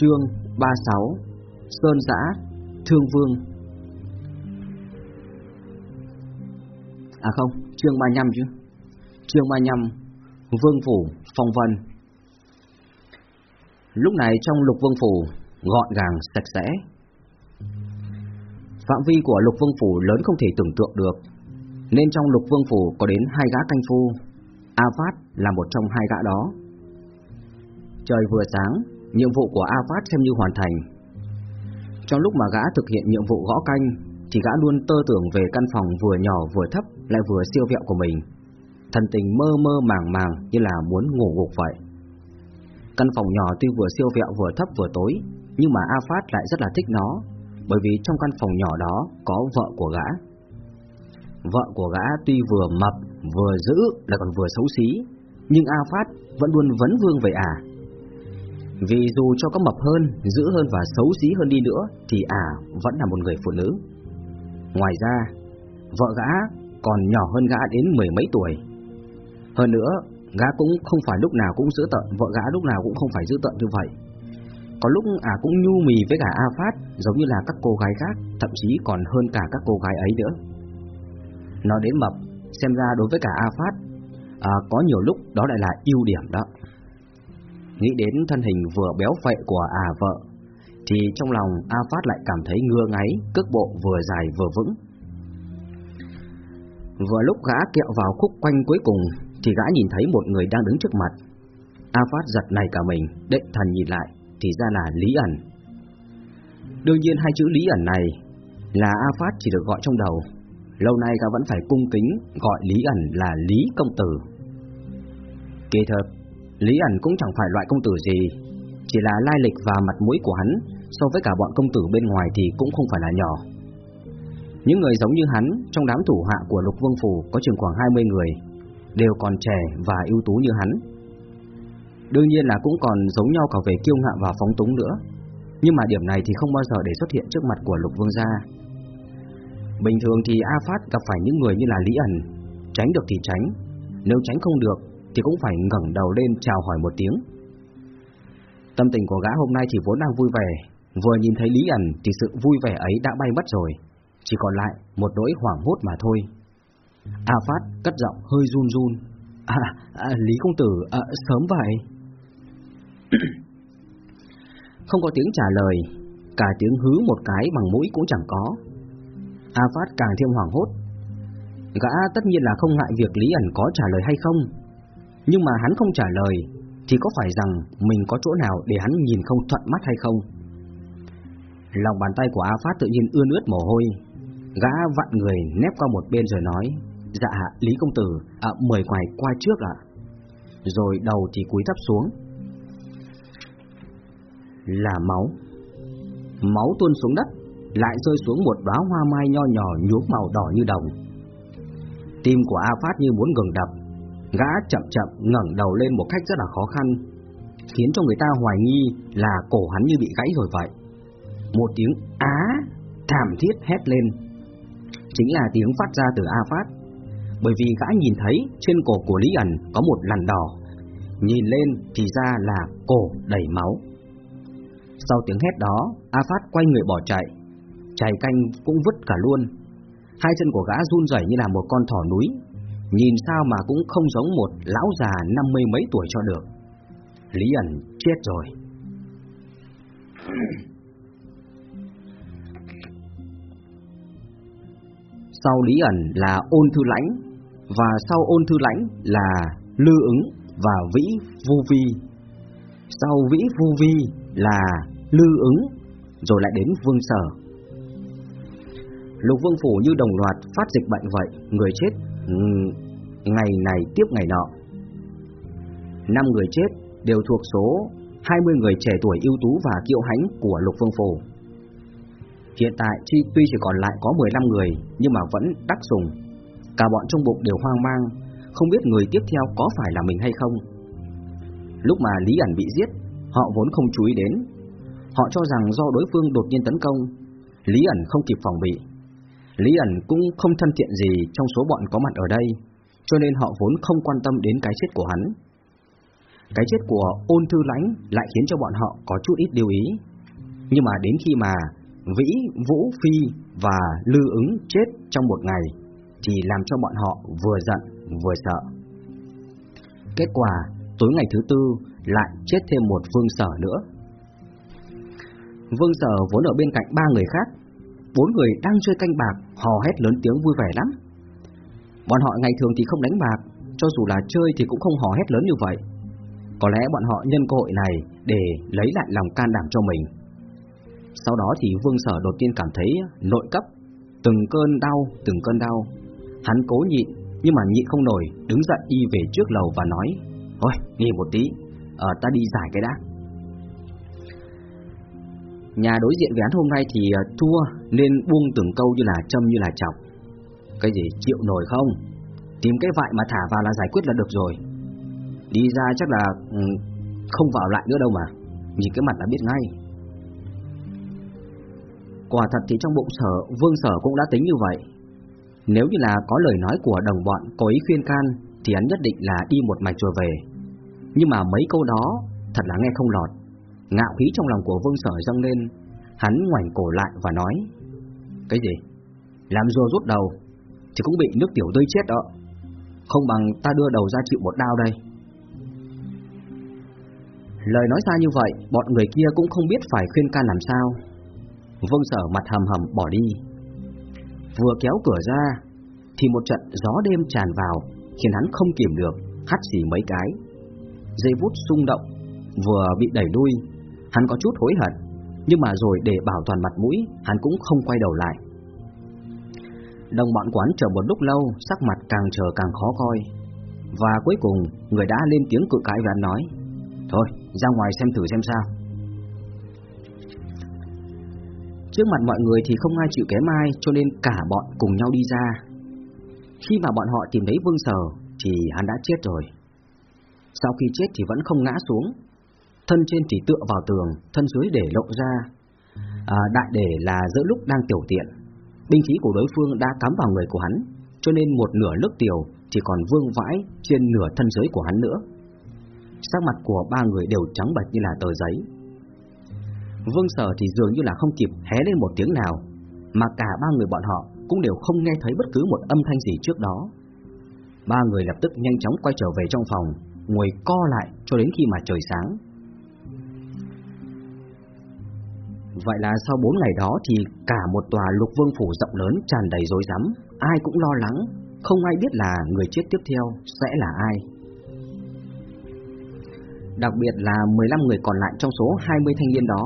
Chương 36 Sơn Giã Thương Vương. À không, chương 35 chứ. Chương 35 Vương Phủ, Phong Vân. Lúc này trong lục vương phủ Gọn gàng, sạch sẽ. Phạm vi của lục vương phủ lớn không thể tưởng tượng được Nên trong lục vương phủ có đến hai gã canh phu. A Phát là một trong hai gã đó. Trời vừa sáng Nhiệm vụ của A Phát xem như hoàn thành. Trong lúc mà gã thực hiện nhiệm vụ gõ canh, Thì gã luôn tơ tưởng về căn phòng vừa nhỏ vừa thấp Lại vừa siêu vẹo của mình. Thần tình mơ mơ màng màng như là muốn ngủ gục vậy. Căn phòng nhỏ tuy vừa siêu vẹo vừa thấp vừa tối, Nhưng mà A Phát lại rất là thích nó, Bởi vì trong căn phòng nhỏ đó có vợ của gã. Vợ của gã tuy vừa mập, vừa dữ lại còn vừa xấu xí, Nhưng A Phát vẫn luôn vấn vương về ả à. Vì dù cho có mập hơn, dữ hơn và xấu xí hơn đi nữa Thì ả vẫn là một người phụ nữ. Ngoài ra, vợ gã còn nhỏ hơn gã đến mười mấy tuổi. Hơn nữa, gã cũng không phải lúc nào cũng giữ tận Vợ gã lúc nào cũng không phải giữ tận như vậy. Có lúc ả cũng nhu mì với cả A Phát Giống như là các cô gái khác Thậm chí còn hơn cả các cô gái ấy nữa. Nói đến mập Xem ra đối với cả A Phát à, Có nhiều lúc đó lại là ưu điểm đó. Nghĩ đến thân hình vừa béo phệ của à vợ, Thì trong lòng A Phát lại cảm thấy ngưa ngáy, Cước bộ vừa dài vừa vững. Vừa lúc gã kẹo vào khúc quanh cuối cùng, Thì gã nhìn thấy một người đang đứng trước mặt. A Phát giật này cả mình, Định thần nhìn lại, Thì ra là Lý ẩn. Đương nhiên hai chữ Lý ẩn này Là A Phát chỉ được gọi trong đầu. Lâu nay gã vẫn phải cung kính Gọi Lý ẩn là Lý Công Tử. Kỳ thật Lý ẩn cũng chẳng phải loại công tử gì, Chỉ là lai lịch và mặt mũi của hắn So với cả bọn công tử bên ngoài thì cũng không phải là nhỏ. Những người giống như hắn, Trong đám thủ hạ của lục vương phủ Có chừng khoảng 20 người, Đều còn trẻ và ưu tú như hắn. Đương nhiên là cũng còn giống nhau cả về kiêu ngạo và phóng túng nữa, Nhưng mà điểm này thì không bao giờ để xuất hiện trước mặt của lục vương gia. Bình thường thì A Phát gặp phải những người như là Lý ẩn, Tránh được thì tránh, Nếu tránh không được thì cũng phải ngẩng đầu lên chào hỏi một tiếng. Tâm tình của gã hôm nay chỉ vốn đang vui vẻ, vừa nhìn thấy Lý ẩn thì sự vui vẻ ấy đã bay mất rồi, chỉ còn lại một nỗi hoảng hốt mà thôi. A Phát cất giọng hơi run run. À, à Lý công tử, à, sớm vậy. Không có tiếng trả lời, cả tiếng hứ một cái bằng mũi cũng chẳng có. A Phát càng thêm hoảng hốt. Gã tất nhiên là không ngại việc Lý ẩn có trả lời hay không, nhưng mà hắn không trả lời Thì có phải rằng mình có chỗ nào để hắn nhìn không thuận mắt hay không? Lòng bàn tay của A Phát tự nhiên ươn ướt mồ hôi Gã vặn người nép qua một bên rồi nói Dạ Lý Công Tử à, Mời quài qua trước ạ. Rồi đầu thì cúi thấp xuống. Là máu. Máu tuôn xuống đất Lại rơi xuống một đóa hoa mai nho nhỏ nhuốm màu đỏ như đồng. Tim của A Phát như muốn ngừng đập. Gã chậm chậm ngẩng đầu lên một cách rất là khó khăn, Khiến cho người ta hoài nghi là cổ hắn như bị gãy rồi vậy. Một tiếng á thảm thiết hét lên, Chính là tiếng phát ra từ A Phát. Bởi vì gã nhìn thấy trên cổ của Lý ẩn có một lằn đỏ, Nhìn lên thì ra là cổ đầy máu. Sau tiếng hét đó, A Phát quay người bỏ chạy Chạy canh cũng vứt cả luôn. Hai chân của gã run rẩy như là một con thỏ núi Nhìn sao mà cũng không giống một lão già năm mươi mấy tuổi cho được. Lý ẩn chết rồi. Sau Lý ẩn là ôn thư lãnh Và sau ôn thư lãnh là lư ứng và vĩ Vu vi. Sau vĩ Vu vi là lư ứng, Rồi lại đến vương sở. Lục vương phủ như đồng loạt phát dịch bệnh vậy, Người chết ngày này tiếp ngày nọ. Năm người chết đều thuộc số 20 người trẻ tuổi ưu tú và kiêu hãnh của Lục Vương Phủ. Hiện tại chi tuy chỉ còn lại có 15 người nhưng mà vẫn đắc sùng. Cả bọn trong bụng đều hoang mang, không biết người tiếp theo có phải là mình hay không. Lúc mà Lý ẩn bị giết, họ vốn không chú ý đến. Họ cho rằng do đối phương đột nhiên tấn công, Lý ẩn không kịp phòng bị, Lý ẩn cũng không thân thiện gì trong số bọn có mặt ở đây, cho nên họ vốn không quan tâm đến cái chết của hắn. Cái chết của ôn thư lãnh lại khiến cho bọn họ có chút ít lưu ý. Nhưng mà đến khi mà Vĩ, Vũ, Phi và Lư ứng chết trong một ngày thì làm cho bọn họ vừa giận vừa sợ. Kết quả, tối ngày thứ tư lại chết thêm một vương sở nữa. Vương sở vốn ở bên cạnh ba người khác, bốn người đang chơi canh bạc, hò hét lớn tiếng vui vẻ lắm. Bọn họ ngày thường thì không đánh bạc, cho dù là chơi thì cũng không hò hét lớn như vậy. Có lẽ bọn họ nhân cơ hội này để lấy lại lòng can đảm cho mình. Sau đó thì Vương Sở đột nhiên cảm thấy nội cấp, từng cơn đau, từng cơn đau. Hắn cố nhịn, nhưng mà nhịn không nổi, đứng dậy đi về trước lầu và nói, Thôi, nghỉ một tí, ờ, ta đi giải cái đã. Nhà đối diện với hắn hôm nay thì ờ, thua nên buông từng câu như là châm như là chọc. Cái gì chịu nổi không? Tìm cái vại mà thả vào là giải quyết là được rồi. Đi ra chắc là ừ, không vào lại nữa đâu mà. Nhìn cái mặt là biết ngay. Quả thật thì trong bụng sở, vương sở cũng đã tính như vậy. Nếu như là có lời nói của đồng bọn có ý khuyên can thì hắn nhất định là đi một mạch rồi về. Nhưng mà mấy câu đó thật là nghe không lọt. Ngạo khí trong lòng của vương sở dâng lên, hắn ngoảnh cổ lại và nói Cái gì? Làm rùa rút đầu, thì cũng bị nước tiểu tươi chết đó. Không bằng ta đưa đầu ra chịu một đao đây. Lời nói ra như vậy, bọn người kia cũng không biết phải khuyên can làm sao. Vương sở mặt hầm hầm bỏ đi. Vừa kéo cửa ra, thì một trận gió đêm tràn vào, khiến hắn không kìm được, hắt xì mấy cái. Dây vút xung động, vừa bị đẩy đuôi, hắn có chút hối hận, nhưng mà rồi để bảo toàn mặt mũi, hắn cũng không quay đầu lại. Đồng bọn quán chờ một lúc lâu, sắc mặt càng chờ càng khó coi. Và cuối cùng, người đã lên tiếng cự cãi và nói, Thôi, ra ngoài xem thử xem sao. Trước mặt mọi người thì không ai chịu kém ai, cho nên cả bọn cùng nhau đi ra. Khi mà bọn họ tìm thấy Vương Sở, thì hắn đã chết rồi. Sau khi chết thì vẫn không ngã xuống, thân trên thì tựa vào tường, thân dưới để lộ ra. À, đại để là giữa lúc đang tiểu tiện, binh khí của đối phương đã cắm vào người của hắn, cho nên một nửa nước tiểu chỉ còn vương vãi trên nửa thân dưới của hắn nữa. Sắc mặt của ba người đều trắng bệch như là tờ giấy. Vương Sở thì dường như là không kịp hé lên một tiếng nào, mà cả ba người bọn họ cũng đều không nghe thấy bất cứ một âm thanh gì trước đó. Ba người lập tức nhanh chóng quay trở về trong phòng, ngồi co lại cho đến khi mà trời sáng. Vậy là sau bốn ngày đó thì cả một tòa lục vương phủ rộng lớn tràn đầy rối rắm, ai cũng lo lắng, không ai biết là người chết tiếp theo sẽ là ai. Đặc biệt là 15 người còn lại trong số 20 thanh niên đó,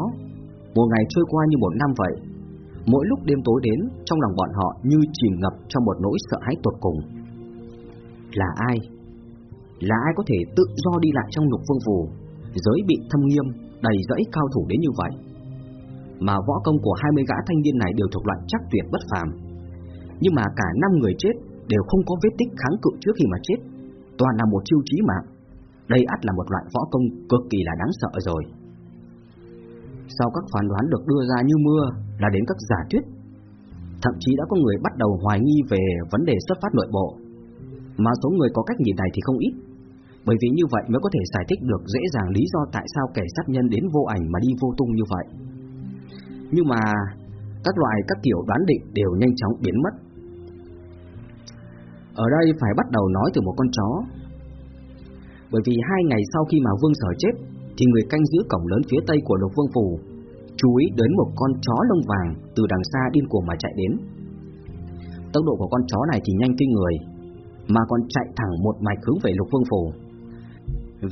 một ngày trôi qua như một năm vậy. Mỗi lúc đêm tối đến, trong lòng bọn họ như chìm ngập trong một nỗi sợ hãi tột cùng. Là ai? Là ai có thể tự do đi lại trong lục vương phủ, giới bị thâm nghiêm, đầy dẫy cao thủ đến như vậy? Mà võ công của 20 gã thanh niên này đều thuộc loại chắc tuyệt bất phàm. Nhưng mà cả năm người chết đều không có vết tích kháng cự trước khi mà chết, toàn là một chiêu chí mạng. Đây ắt là một loại võ công cực kỳ là đáng sợ rồi. Sau các phán đoán được đưa ra như mưa là đến các giả thuyết, thậm chí đã có người bắt đầu hoài nghi về vấn đề xuất phát nội bộ. Mà số người có cách nhìn này thì không ít, bởi vì như vậy mới có thể giải thích được dễ dàng lý do tại sao kẻ sát nhân đến vô ảnh mà đi vô tung như vậy. Nhưng mà các loại các kiểu đoán định đều nhanh chóng biến mất. Ở đây phải bắt đầu nói từ một con chó. Bởi vì hai ngày sau khi mà Vương Sở chết, thì người canh giữ cổng lớn phía tây của Lục Vương Phủ chú ý đến một con chó lông vàng từ đằng xa điên cuồng mà chạy đến. Tốc độ của con chó này thì nhanh kinh người, mà còn chạy thẳng một mạch hướng về Lục Vương Phủ.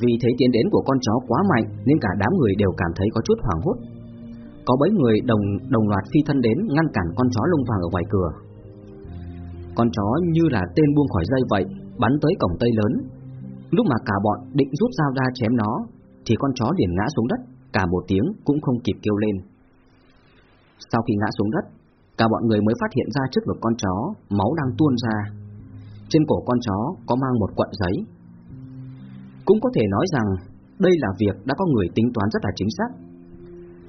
Vì thế tiến đến của con chó quá mạnh nên cả đám người đều cảm thấy có chút hoảng hốt có mấy người đồng đồng loạt phi thân đến ngăn cản con chó lông vàng ở ngoài cửa. Con chó như là tên buông khỏi dây vậy, bắn tới cổng tây lớn. Lúc mà cả bọn định rút dao ra chém nó, thì con chó liền ngã xuống đất, cả một tiếng cũng không kịp kêu lên. Sau khi ngã xuống đất, cả bọn người mới phát hiện ra trước ngực con chó, máu đang tuôn ra. Trên cổ con chó có mang một quận giấy. Cũng có thể nói rằng đây là việc đã có người tính toán rất là chính xác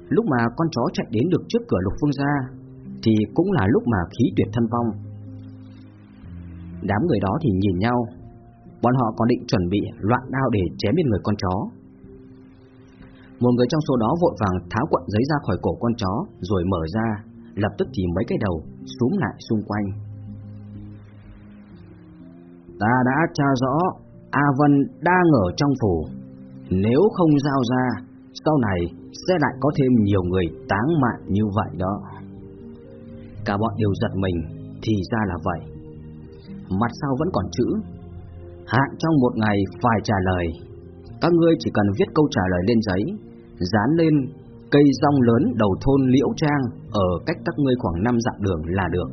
Lúc mà con chó chạy đến được trước cửa lục phương gia, Thì cũng là lúc mà khí tuyệt thân vong. Đám người đó thì nhìn nhau. Bọn họ còn định chuẩn bị loạn đao để chém lên người con chó. Một người trong số đó vội vàng tháo cuộn giấy ra khỏi cổ con chó, Rồi mở ra, Lập tức thì mấy cái đầu súm lại xung quanh. Ta đã tra rõ, A Vân đang ở trong phủ. Nếu không giao ra, Sau này sẽ lại có thêm nhiều người táng mạng như vậy đó. Cả bọn đều giật mình, Thì ra là vậy. Mặt sau vẫn còn chữ, Hạn trong một ngày phải trả lời. Các ngươi chỉ cần viết câu trả lời lên giấy, Dán lên cây rong lớn đầu thôn Liễu Trang Ở cách các ngươi khoảng 5 dặm đường là được.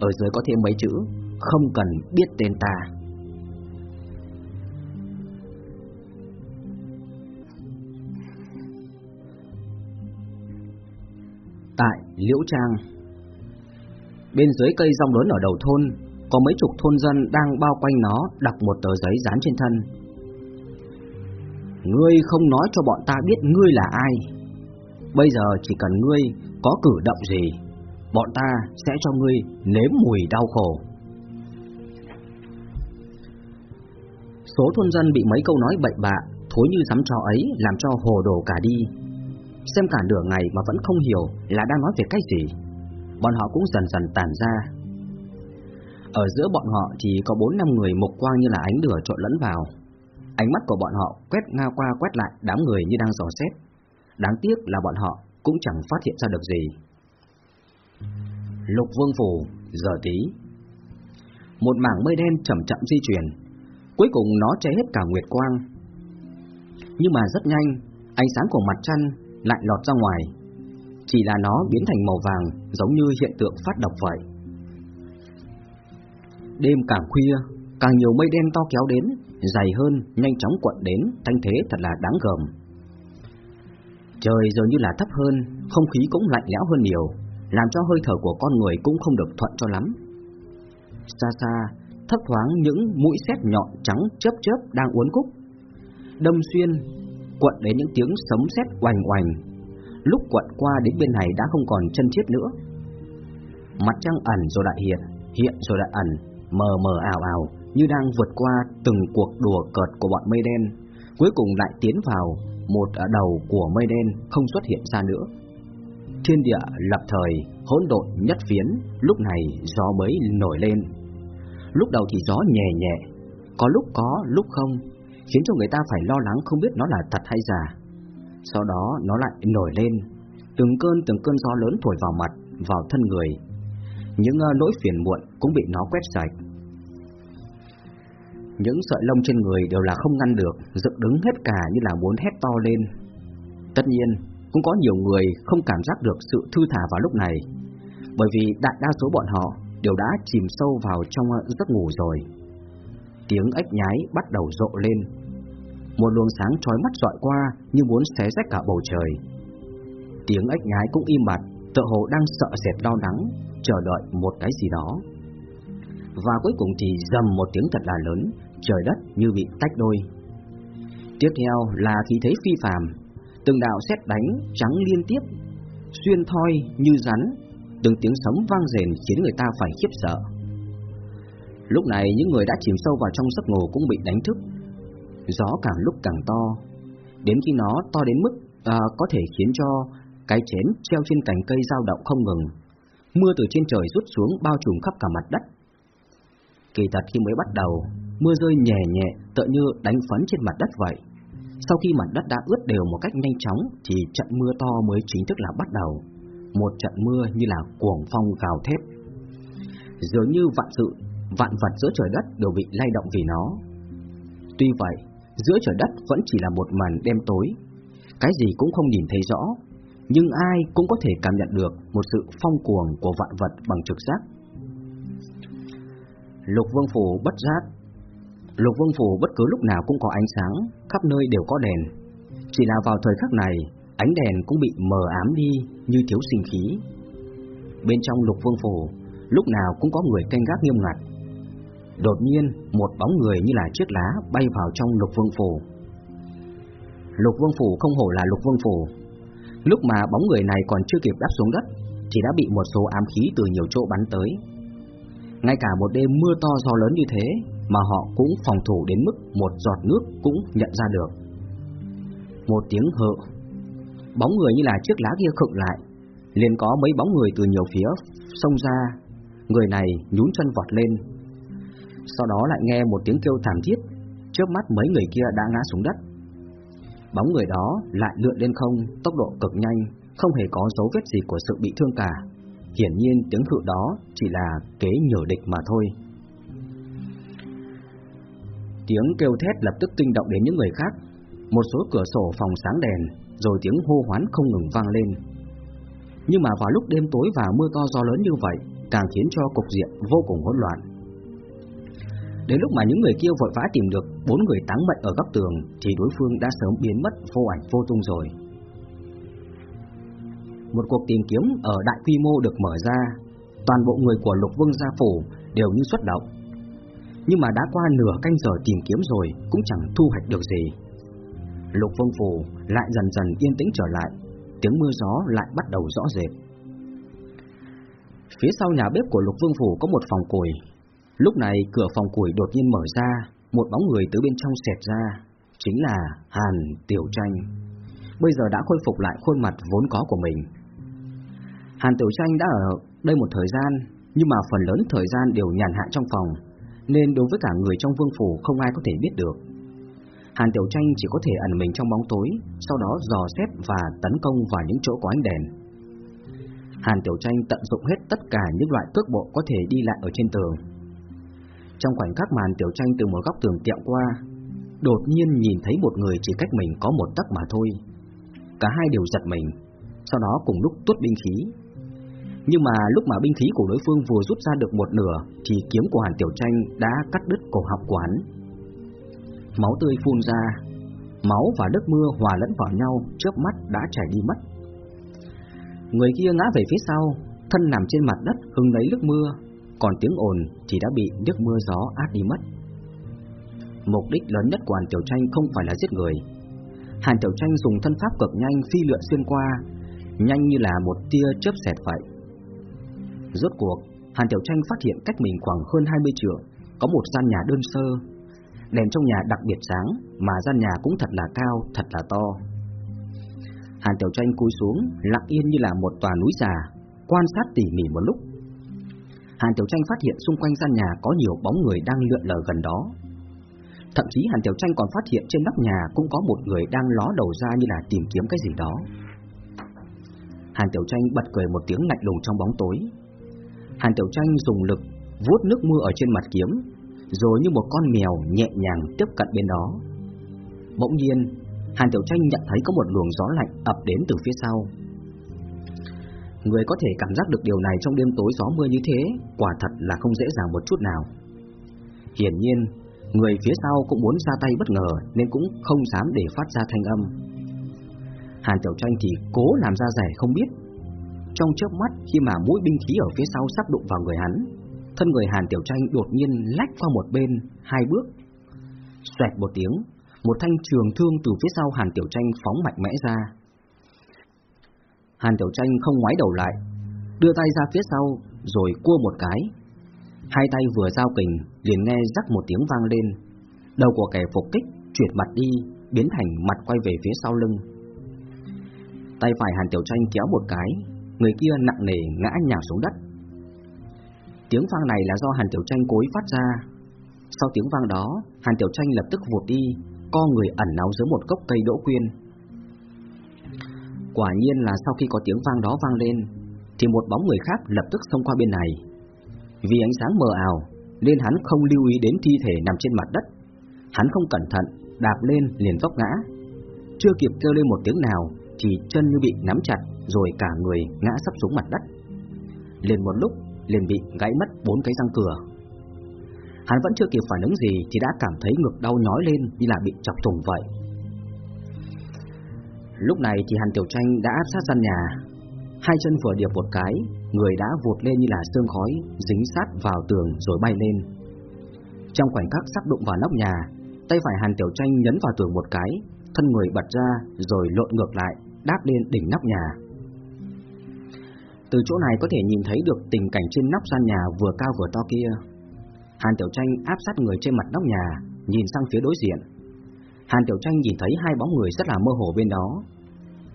Ở dưới có thêm mấy chữ, Không cần biết tên ta. Tại Liễu Trang. Bên dưới cây rong lớn ở đầu thôn, Có mấy chục thôn dân đang bao quanh nó Đặt một tờ giấy dán trên thân. Ngươi không nói cho bọn ta biết ngươi là ai. Bây giờ chỉ cần ngươi có cử động gì, Bọn ta sẽ cho ngươi nếm mùi đau khổ. Số thôn dân bị mấy câu nói bậy bạ, Thối như dám trò ấy Làm cho hồ đồ cả đi. Xem cả nửa ngày mà vẫn không hiểu là đang nói về cái gì. Bọn họ cũng dần dần tàn ra. Ở giữa bọn họ chỉ có bốn năm người mục quang như là ánh lửa trộn lẫn vào. Ánh mắt của bọn họ quét ngang qua quét lại đám người như đang dò xét. Đáng tiếc là bọn họ cũng chẳng phát hiện ra được gì. Lục vương phủ, giờ tí. Một mảng mây đen chậm chậm di chuyển. Cuối cùng nó che hết cả nguyệt quang. Nhưng mà rất nhanh Ánh sáng của mặt trăng lại lọt ra ngoài. Chỉ là nó biến thành màu vàng Giống như hiện tượng phát độc vậy. Đêm càng khuya Càng nhiều mây đen to kéo đến Dày hơn, nhanh chóng quận đến Thanh thế thật là đáng gờm. Trời dường như là thấp hơn Không khí cũng lạnh lẽo hơn nhiều Làm cho hơi thở của con người cũng không được thuận cho lắm. Xa xa Thấp thoáng những mũi sét nhọn trắng chớp chớp đang uốn cúc. Đâm xuyên Quận đến những tiếng sấm sét oành oành. Lúc quận qua đến bên này đã không còn chân chết nữa. Mặt trăng ẩn rồi lại hiện Hiện rồi lại ẩn, Mờ mờ ảo ảo, Như đang vượt qua từng cuộc đùa cợt của bọn mây đen. Cuối cùng lại tiến vào Một ở đầu của mây đen không xuất hiện ra nữa. Thiên địa lập thời, hỗn độn nhất phiến, Lúc này gió mới nổi lên. Lúc đầu thì gió nhẹ nhẹ, Có lúc có, lúc không khiến cho người ta phải lo lắng không biết nó là thật hay giả. Sau đó nó lại nổi lên, từng cơn từng cơn gió lớn thổi vào mặt, vào thân người. Những ờ, uh, nỗi phiền muộn cũng bị nó quét sạch. Những sợi lông trên người đều là không ngăn được, dựng đứng hết cả như là muốn hét to lên. Tất nhiên, cũng có nhiều người không cảm giác được sự thư thả vào lúc này, bởi vì đại đa số bọn họ đều đã chìm sâu vào trong ờ, giấc ngủ rồi. Tiếng ếch nhái bắt đầu rộ lên một luồng sáng trói mắt dọi qua Như muốn xé rách cả bầu trời. Tiếng ếch nhái cũng im bặt, Tựa hồ đang sợ sệt lo lắng, Chờ đợi một cái gì đó. Và cuối cùng thì dầm một tiếng thật là lớn, Trời đất như bị tách đôi. Tiếp theo là khí thế phi phàm, Từng đạo xét đánh trắng liên tiếp, Xuyên thoi như rắn, Từng tiếng sấm vang rền khiến người ta phải khiếp sợ. Lúc này những người đã chìm sâu vào trong giấc ngủ cũng bị đánh thức. Gió càng lúc càng to. Đến khi nó to đến mức à, có thể khiến cho cái chén treo trên cành cây dao động không ngừng. Mưa từ trên trời rút xuống bao trùm khắp cả mặt đất. Kỳ thật khi mới bắt đầu Mưa rơi nhẹ nhẹ tựa như đánh phấn trên mặt đất vậy. Sau khi mặt đất đã ướt đều một cách nhanh chóng Thì trận mưa to mới chính thức là bắt đầu. Một trận mưa như là cuồng phong gào thét. Dường như vạn sự Vạn vật giữa trời đất đều bị lay động vì nó. Tuy vậy Giữa trời đất vẫn chỉ là một màn đêm tối. Cái gì cũng không nhìn thấy rõ, Nhưng ai cũng có thể cảm nhận được Một sự phong cuồng của vạn vật bằng trực giác. Lục vương phủ bất giác. Lục vương phủ bất cứ lúc nào cũng có ánh sáng, Khắp nơi đều có đèn. Chỉ là vào thời khắc này, Ánh đèn cũng bị mờ ám đi Như thiếu sinh khí. Bên trong lục vương phủ, Lúc nào cũng có người canh gác nghiêm ngặt. Đột nhiên, một bóng người như là chiếc lá bay vào trong lục vương phủ. Lục vương phủ không hổ là lục vương phủ. Lúc mà bóng người này còn chưa kịp đáp xuống đất, thì đã bị một số ám khí từ nhiều chỗ bắn tới. Ngay cả một đêm mưa to gió lớn như thế, mà họ cũng phòng thủ đến mức một giọt nước cũng nhận ra được. Một tiếng hự, bóng người như là chiếc lá kia khựng lại, liền có mấy bóng người từ nhiều phía xông ra, người này nhún chân vọt lên. Sau đó lại nghe một tiếng kêu thảm thiết, trước mắt mấy người kia đã ngã xuống đất. Bóng người đó lại lượn lên không, tốc độ cực nhanh, không hề có dấu vết gì của sự bị thương cả. Hiển nhiên tiếng hự đó chỉ là kế nhở địch mà thôi. Tiếng kêu thét lập tức kinh động đến những người khác. Một số cửa sổ phòng sáng đèn, rồi tiếng hô hoán không ngừng vang lên. Nhưng mà vào lúc đêm tối và mưa to gió lớn như vậy, càng khiến cho cục diện vô cùng hỗn loạn. Đến lúc mà những người kia vội vã tìm được bốn người táng mệnh ở góc tường thì đối phương đã sớm biến mất vô ảnh vô tung rồi. Một cuộc tìm kiếm ở đại quy mô được mở ra, toàn bộ người của Lục Vương gia phủ đều như xuất động. Nhưng mà đã qua nửa canh giờ tìm kiếm rồi cũng chẳng thu hoạch được gì. Lục Vương phủ lại dần dần yên tĩnh trở lại, tiếng mưa gió lại bắt đầu rõ rệt. Phía sau nhà bếp của Lục Vương phủ có một phòng củi. Lúc này cửa phòng củi đột nhiên mở ra, một bóng người từ bên trong xẹt ra, chính là Hàn Tiểu Tranh. Bây giờ đã khôi phục lại khuôn mặt vốn có của mình. Hàn Tiểu Tranh đã ở đây một thời gian, nhưng mà phần lớn thời gian đều nhàn hạ trong phòng, nên đối với cả người trong vương phủ không ai có thể biết được. Hàn Tiểu Tranh chỉ có thể ẩn mình trong bóng tối, sau đó dò xét và tấn công vào những chỗ có ánh đèn. Hàn Tiểu Tranh tận dụng hết tất cả những loại cước bộ có thể đi lại ở trên tường. Trong khoảnh khắc màn Tiểu Tranh từ một góc tường tiệm qua, đột nhiên nhìn thấy một người chỉ cách mình có một tấc mà thôi. Cả hai đều giật mình, sau đó cùng lúc tuốt binh khí. Nhưng mà lúc mà binh khí của đối phương vừa rút ra được một nửa thì kiếm của Hàn Tiểu Tranh đã cắt đứt cổ họng của hắn. Máu tươi phun ra, máu và đất mưa hòa lẫn vào nhau, chớp mắt đã chảy đi mất. Người kia ngã về phía sau, thân nằm trên mặt đất hứng lấy nước mưa, còn tiếng ồn thì đã bị nước mưa gió át đi mất. Mục đích lớn nhất của Hàn Tiểu Tranh không phải là giết người. Hàn Tiểu Tranh dùng thân pháp cực nhanh phi lượn xuyên qua, nhanh như là một tia chớp xẹt vậy. Rốt cuộc, Hàn Tiểu Tranh phát hiện cách mình khoảng hơn 20 trượng, có một gian nhà đơn sơ. Đèn trong nhà đặc biệt sáng, mà gian nhà cũng thật là cao, thật là to. Hàn Tiểu Tranh cúi xuống, lặng yên như là một tòa núi già, quan sát tỉ mỉ một lúc. Hàn Tiểu Tranh phát hiện xung quanh gian nhà có nhiều bóng người đang lượn lờ gần đó. Thậm chí Hàn Tiểu Tranh còn phát hiện trên nóc nhà cũng có một người đang ló đầu ra như là tìm kiếm cái gì đó. Hàn Tiểu Tranh bật cười một tiếng lạnh lùng trong bóng tối. Hàn Tiểu Tranh dùng lực vuốt nước mưa ở trên mặt kiếm, rồi như một con mèo nhẹ nhàng tiếp cận bên đó. Bỗng nhiên, Hàn Tiểu Tranh nhận thấy có một luồng gió lạnh ập đến từ phía sau. Người có thể cảm giác được điều này trong đêm tối gió mưa như thế, quả thật là không dễ dàng một chút nào. Hiển nhiên, người phía sau cũng muốn ra tay bất ngờ nên cũng không dám để phát ra thanh âm. Hàn Tiểu Tranh thì cố làm ra rẻ không biết. Trong chớp mắt khi mà mũi binh khí ở phía sau sắp đụng vào người hắn, thân người Hàn Tiểu Tranh đột nhiên lách qua một bên, hai bước. Xoẹt một tiếng, một thanh trường thương từ phía sau Hàn Tiểu Tranh phóng mạnh mẽ ra. Hàn Tiểu Tranh không ngoái đầu lại, đưa tay ra phía sau, rồi cua một cái. Hai tay vừa giao kình, liền nghe rắc một tiếng vang lên. Đầu của kẻ phục kích chuyển mặt đi, biến thành mặt quay về phía sau lưng. Tay phải Hàn Tiểu Tranh kéo một cái, người kia nặng nề ngã nhào xuống đất. Tiếng vang này là do Hàn Tiểu Tranh cố ý phát ra. Sau tiếng vang đó, Hàn Tiểu Tranh lập tức vụt đi, co người ẩn náu dưới một gốc cây đỗ quyên. Quả nhiên là sau khi có tiếng vang đó vang lên, thì một bóng người khác lập tức xông qua bên này. Vì ánh sáng mờ ảo, nên hắn không lưu ý đến thi thể nằm trên mặt đất. Hắn không cẩn thận, đạp lên liền vấp ngã. Chưa kịp kêu lên một tiếng nào, thì chân như bị nắm chặt, rồi cả người ngã sắp xuống mặt đất. Liền một lúc, liền bị gãy mất bốn cái răng cửa. Hắn vẫn chưa kịp phản ứng gì thì đã cảm thấy ngực đau nhói lên như là bị chọc thủng vậy. Lúc này thì Hàn Tiểu Tranh đã áp sát gian nhà, hai chân vừa điệp một cái, người đã vụt lên như là sương khói, dính sát vào tường rồi bay lên. Trong khoảnh khắc sắp đụng vào nóc nhà, tay phải Hàn Tiểu Tranh nhấn vào tường một cái, thân người bật ra rồi lộn ngược lại, đáp lên đỉnh nóc nhà. Từ chỗ này có thể nhìn thấy được tình cảnh trên nóc gian nhà vừa cao vừa to kia. Hàn Tiểu Tranh áp sát người trên mặt nóc nhà, nhìn sang phía đối diện. Hàn Tiểu Tranh nhìn thấy hai bóng người rất là mơ hồ bên đó.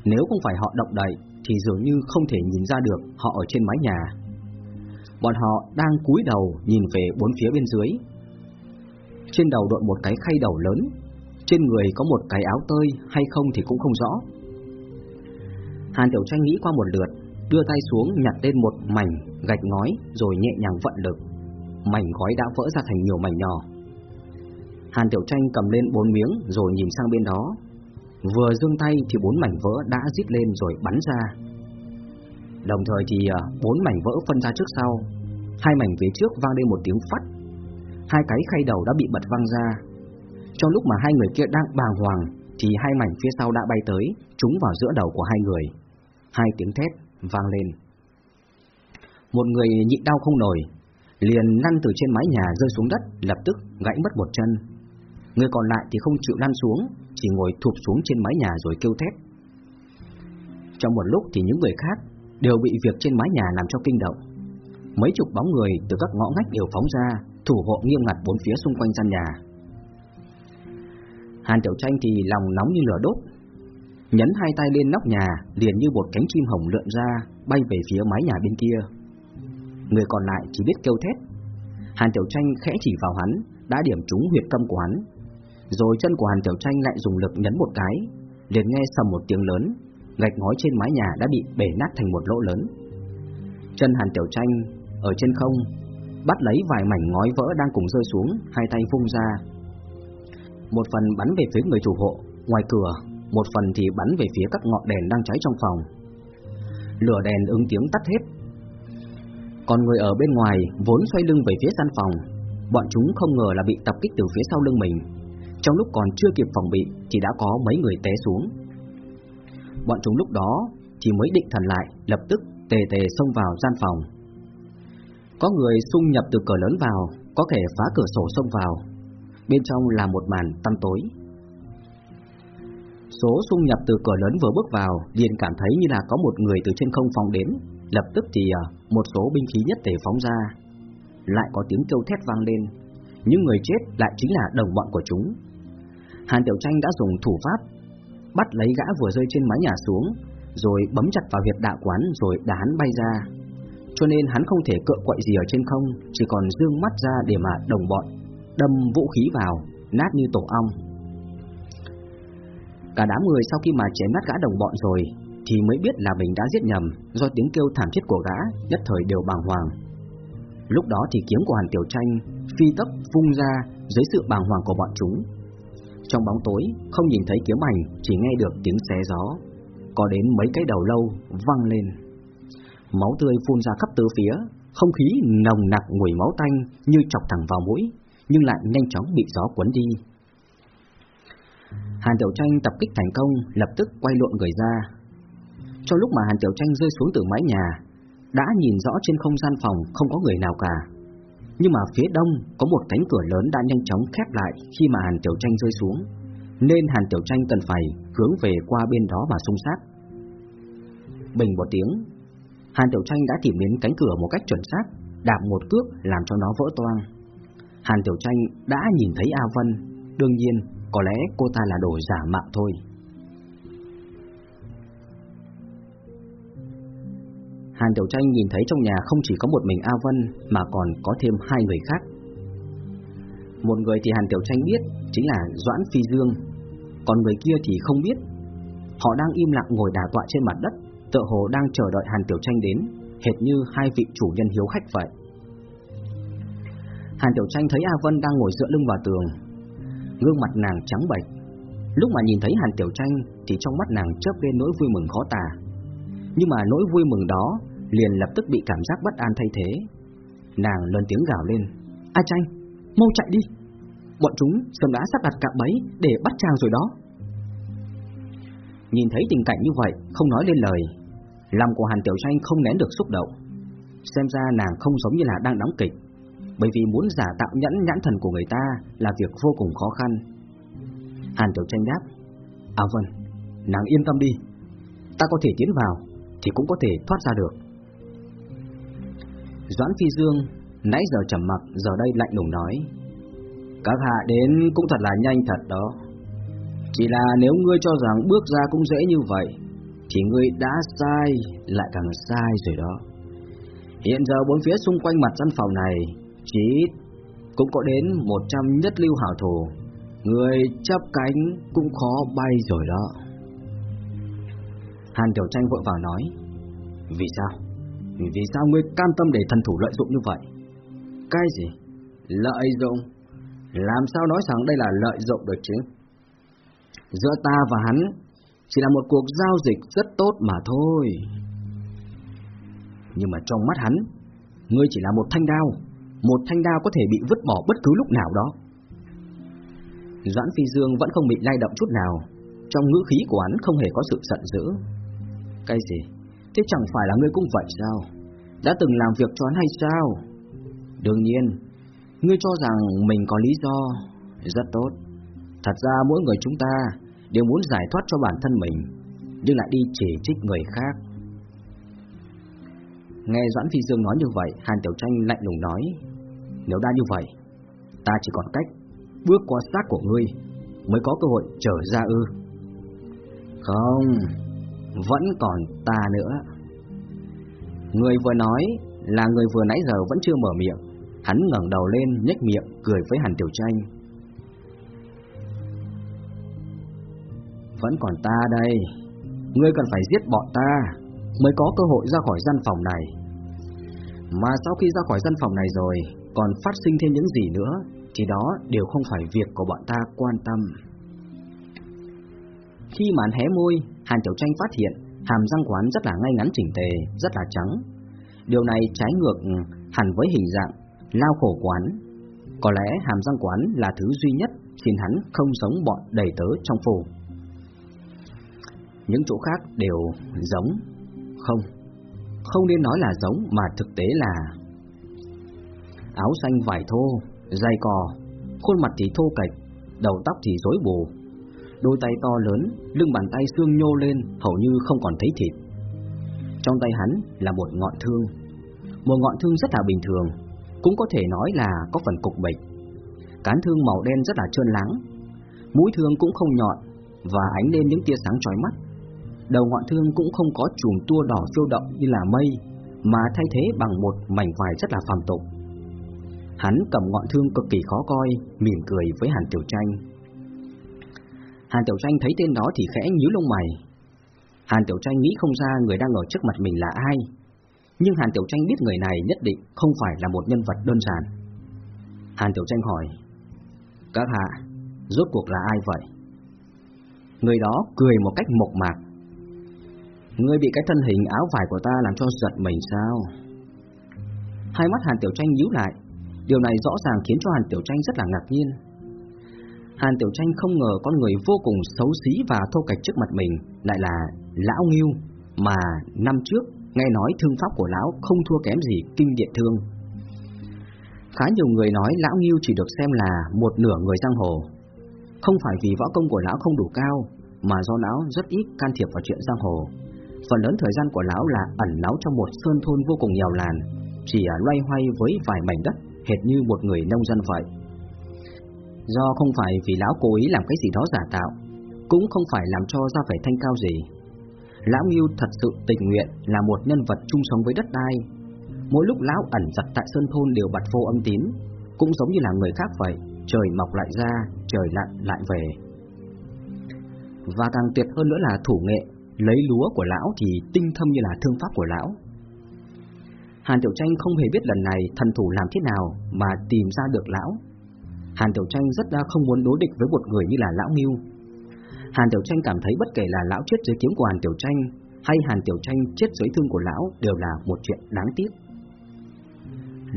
Nếu không phải họ động đậy, thì dường như không thể nhìn ra được họ ở trên mái nhà. Bọn họ đang cúi đầu nhìn về bốn phía bên dưới. Trên đầu đội một cái khay đầu lớn, trên người có một cái áo tơi hay không thì cũng không rõ. Hàn Tiểu Tranh nghĩ qua một lượt, đưa tay xuống nhặt lên một mảnh gạch ngói rồi nhẹ nhàng vận lực. Mảnh gói đã vỡ ra thành nhiều mảnh nhỏ. Hàn Tiểu Tranh cầm lên bốn miếng rồi nhìn sang bên đó. Vừa giương tay thì bốn mảnh vỡ đã rít lên rồi bắn ra. Đồng thời thì à, bốn mảnh vỡ phân ra trước sau. Hai mảnh phía trước vang lên một tiếng phát. Hai cái khay đầu đã bị bật văng ra. Trong lúc mà hai người kia đang bàng hoàng thì hai mảnh phía sau đã bay tới, trúng vào giữa đầu của hai người. Hai tiếng thét vang lên. Một người nhịn đau không nổi, liền lăn từ trên mái nhà rơi xuống đất, lập tức gãy mất một chân. Người còn lại thì không chịu lăn xuống, chỉ ngồi thụp xuống trên mái nhà rồi kêu thét. Trong một lúc thì những người khác đều bị việc trên mái nhà làm cho kinh động. Mấy chục bóng người từ các ngõ ngách đều phóng ra, thủ hộ nghiêm ngặt bốn phía xung quanh gian nhà. Hàn Tiểu Tranh thì lòng nóng như lửa đốt, nhấn hai tay lên nóc nhà, liền như một cánh chim hồng lượn ra, bay về phía mái nhà bên kia. Người còn lại chỉ biết kêu thét. Hàn Tiểu Tranh khẽ chỉ vào hắn, đã điểm trúng huyệt tâm của hắn. Rồi chân của Hàn Tiểu Tranh lại dùng lực nhấn một cái, liền nghe sầm một tiếng lớn, gạch ngói trên mái nhà đã bị bể nát thành một lỗ lớn. Chân Hàn Tiểu Tranh ở trên không, bắt lấy vài mảnh ngói vỡ đang cùng rơi xuống, hai tay vung ra. Một phần bắn về phía người chủ hộ, ngoài cửa, một phần thì bắn về phía các ngọn đèn đang cháy trong phòng. Lửa đèn ứng tiếng tắt hết. Còn người ở bên ngoài vốn xoay lưng về phía gian phòng, bọn chúng không ngờ là bị tập kích từ phía sau lưng mình. Trong lúc còn chưa kịp phòng bị thì đã có mấy người té xuống. Bọn chúng lúc đó chỉ mới định thần lại, lập tức tề tề xông vào gian phòng. Có người xung nhập từ cửa lớn vào, có thể phá cửa sổ xông vào. Bên trong là một màn tăm tối. Số xung nhập từ cửa lớn vừa bước vào, liền cảm thấy như là có một người từ trên không phòng đến, lập tức thì à, một số binh khí nhất thể phóng ra. Lại có tiếng kêu thét vang lên, những người chết lại chính là đồng bọn của chúng. Hàn Tiểu Tranh đã dùng thủ pháp bắt lấy gã vừa rơi trên mái nhà xuống, rồi bấm chặt vào huyệt đạo quán rồi đá hắn bay ra. Cho nên hắn không thể cựa quậy gì ở trên không, chỉ còn dương mắt ra để mà đồng bọn đâm vũ khí vào, nát như tổ ong. Cả đám người sau khi mà chém nát gã đồng bọn rồi thì mới biết là mình đã giết nhầm, do tiếng kêu thảm thiết của gã nhất thời đều bàng hoàng. Lúc đó thì kiếm của Hàn Tiểu Tranh phi tốc vung ra dưới sự bàng hoàng của bọn chúng. Trong bóng tối, không nhìn thấy kiếm ảnh, chỉ nghe được tiếng xé gió. Có đến mấy cái đầu lâu văng lên. Máu tươi phun ra khắp tứ phía, không khí nồng nặc mùi máu tanh như chọc thẳng vào mũi, nhưng lại nhanh chóng bị gió cuốn đi. Hàn Tiểu Tranh tập kích thành công, lập tức quay lộn người ra. Trong lúc mà Hàn Tiểu Tranh rơi xuống từ mái nhà, đã nhìn rõ trên không gian phòng không có người nào cả. Nhưng mà phía đông có một cánh cửa lớn đã nhanh chóng khép lại khi mà Hàn Tiểu Tranh rơi xuống, nên Hàn Tiểu Tranh cần phải hướng về qua bên đó mà xung sát. Bình một tiếng, Hàn Tiểu Tranh đã tìm đến cánh cửa một cách chuẩn xác, đạp một cước làm cho nó vỡ toang. Hàn Tiểu Tranh đã nhìn thấy A Vân, đương nhiên có lẽ cô ta là đồ giả mạo thôi. Hàn Tiểu Tranh nhìn thấy trong nhà không chỉ có một mình A Vân mà còn có thêm hai người khác. Một người thì Hàn Tiểu Tranh biết chính là Doãn Phi Dương, còn người kia thì không biết. Họ đang im lặng ngồi đà tọa trên mặt đất, tựa hồ đang chờ đợi Hàn Tiểu Tranh đến, hệt như hai vị chủ nhân hiếu khách vậy. Hàn Tiểu Tranh thấy A Vân đang ngồi dựa lưng vào tường, gương mặt nàng trắng bệch. Lúc mà nhìn thấy Hàn Tiểu Tranh thì trong mắt nàng chớp lên nỗi vui mừng khó tả. Nhưng mà nỗi vui mừng đó liền lập tức bị cảm giác bất an thay thế. Nàng lớn tiếng gào lên, A chanh mau chạy đi! Bọn chúng sớm đã sắp đặt cạm bẫy để bắt chàng rồi đó. Nhìn thấy tình cảnh như vậy, không nói lên lời, lòng của Hàn Tiểu Tranh không nén được xúc động. Xem ra nàng không giống như là đang đóng kịch, bởi vì muốn giả tạo nhẫn nhãn thần của người ta là việc vô cùng khó khăn. Hàn Tiểu Tranh đáp, À vâng, nàng yên tâm đi, ta có thể tiến vào, thì cũng có thể thoát ra được. Doãn Phi Dương Nãy giờ trầm mặc, giờ đây lạnh lùng nói. Các hạ đến cũng thật là nhanh thật đó. Chỉ là nếu ngươi cho rằng bước ra cũng dễ như vậy, thì ngươi đã sai, lại càng sai rồi đó. Hiện giờ bốn phía xung quanh mặt căn phòng này, chỉ cũng có đến 100 nhất lưu hảo thủ. Người chấp cánh cũng khó bay rồi đó. Hàn Tiểu Tranh vội vào nói, vì sao? Vì sao ngươi cam tâm để thần thủ lợi dụng như vậy? Cái gì? Lợi dụng? Làm sao nói rằng đây là lợi dụng được chứ? Giữa ta và hắn chỉ là một cuộc giao dịch rất tốt mà thôi. Nhưng mà trong mắt hắn, ngươi chỉ là một thanh đao, một thanh đao có thể bị vứt bỏ bất cứ lúc nào đó. Doãn Phi Dương vẫn không bị lay động chút nào, trong ngữ khí của hắn không hề có sự giận dữ. Cái gì? Thế chẳng phải là ngươi cũng vậy sao? Đã từng làm việc cho hắn hay sao? Đương nhiên, ngươi cho rằng mình có lý do, rất tốt. Thật ra mỗi người chúng ta đều muốn giải thoát cho bản thân mình, nhưng lại đi chỉ trích người khác. Nghe Doãn Phi Dương nói như vậy, Hàn Tiểu Tranh lạnh lùng nói, nếu đã như vậy, ta chỉ còn cách bước qua xác của ngươi mới có cơ hội trở ra ư. Không, vẫn còn ta nữa. Người vừa nói là người vừa nãy giờ vẫn chưa mở miệng, hắn ngẩng đầu lên nhếch miệng cười với Hàn Tiểu Tranh. Vẫn còn ta đây, ngươi cần phải giết bọn ta mới có cơ hội ra khỏi gian phòng này. Mà sau khi ra khỏi gian phòng này rồi, còn phát sinh thêm những gì nữa, thì đó đều không phải việc của bọn ta quan tâm. Khi màn hé môi, Hàn Tiểu Tranh phát hiện hàm răng quán rất là ngay ngắn chỉnh tề, rất là trắng. Điều này trái ngược ừ, hẳn với hình dạng lao khổ quán. Có lẽ hàm răng quán là thứ duy nhất khiến hắn không giống bọn đầy tớ trong phủ. Những chỗ khác đều giống, không, không nên nói là giống mà thực tế là áo xanh vải thô, dày cò, khuôn mặt thì thô kệch, đầu tóc thì rối bù, đôi tay to lớn, lưng bàn tay xương nhô lên, hầu như không còn thấy thịt. Trong tay hắn là một ngọn thương, một ngọn thương rất là bình thường, cũng có thể nói là có phần cục bịch. Cán thương màu đen rất là trơn láng, mũi thương cũng không nhọn và ánh lên những tia sáng chói mắt. Đầu ngọn thương cũng không có chùm tua đỏ phiêu động như là mây, mà thay thế bằng một mảnh vải rất là phàm tục. Hắn cầm ngọn thương cực kỳ khó coi, mỉm cười với Hàn Tiểu Tranh. Hàn Tiểu Tranh thấy tên đó thì khẽ nhíu lông mày. Hàn Tiểu Tranh nghĩ không ra người đang ở trước mặt mình là ai, nhưng Hàn Tiểu Tranh biết người này nhất định không phải là một nhân vật đơn giản. Hàn Tiểu Tranh hỏi, Các hạ, rốt cuộc là ai vậy? Người đó cười một cách mộc mạc. Ngươi bị cái thân hình áo vải của ta làm cho giật mình sao? Hai mắt Hàn Tiểu Tranh nhíu lại, điều này rõ ràng khiến cho Hàn Tiểu Tranh rất là ngạc nhiên. Hàn Tiểu Tranh không ngờ con người vô cùng xấu xí và thô kệch trước mặt mình lại là Lão Nghiêu mà năm trước nghe nói thương pháp của Lão không thua kém gì kinh điện thương. Khá nhiều người nói Lão Nghiêu chỉ được xem là một nửa người giang hồ. Không phải vì võ công của Lão không đủ cao, mà do Lão rất ít can thiệp vào chuyện giang hồ. Phần lớn thời gian của Lão là ẩn náu trong một sơn thôn vô cùng nghèo làn, chỉ loay hoay với vài mảnh đất, hệt như một người nông dân vậy. Do không phải vì lão cố ý làm cái gì đó giả tạo Cũng không phải làm cho ra vẻ thanh cao gì. Lão Nghiêu thật sự tình nguyện là một nhân vật chung sống với đất đai. Mỗi lúc lão ẩn giật tại Sơn Thôn đều bật phô âm tín Cũng giống như là người khác vậy Trời mọc lại ra, trời lặn lại về. Và càng tuyệt hơn nữa là thủ nghệ Lấy lúa của lão thì tinh thâm như là thương pháp của lão. Hàn Tiểu Tranh không hề biết lần này thần thủ làm thế nào mà tìm ra được lão. Hàn Tiểu Tranh rất là không muốn đối địch với một người như là Lão Ngưu. Hàn Tiểu Tranh cảm thấy bất kể là Lão chết dưới kiếm của Hàn Tiểu Tranh hay Hàn Tiểu Tranh chết dưới thương của Lão đều là một chuyện đáng tiếc.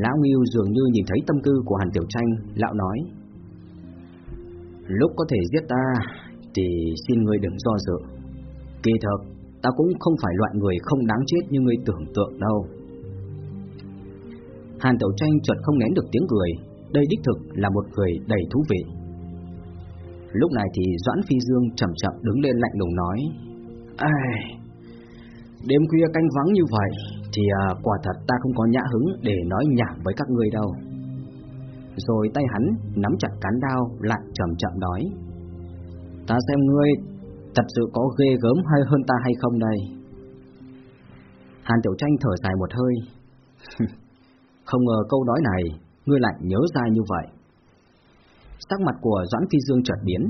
Lão Ngưu dường như nhìn thấy tâm tư của Hàn Tiểu Tranh, Lão nói Lúc có thể giết ta thì xin ngươi đừng do dự. Kỳ thực, ta cũng không phải loại người không đáng chết như ngươi tưởng tượng đâu. Hàn Tiểu Tranh chợt không nén được tiếng cười, đây đích thực là một người đầy thú vị. Lúc này thì Doãn Phi Dương chậm chậm đứng lên lạnh lùng nói: "Ai, đêm khuya canh vắng như vậy Thì à, quả thật ta không có nhã hứng để nói nhảm với các ngươi đâu Rồi tay hắn nắm chặt cán đao lại chậm chậm nói Ta xem ngươi thật sự có ghê gớm hay hơn ta hay không đây Hàn Tiểu Tranh thở dài một hơi Không ngờ câu nói này Ngươi lại nhớ ra như vậy. Sắc mặt của Doãn Phi Dương chợt biến.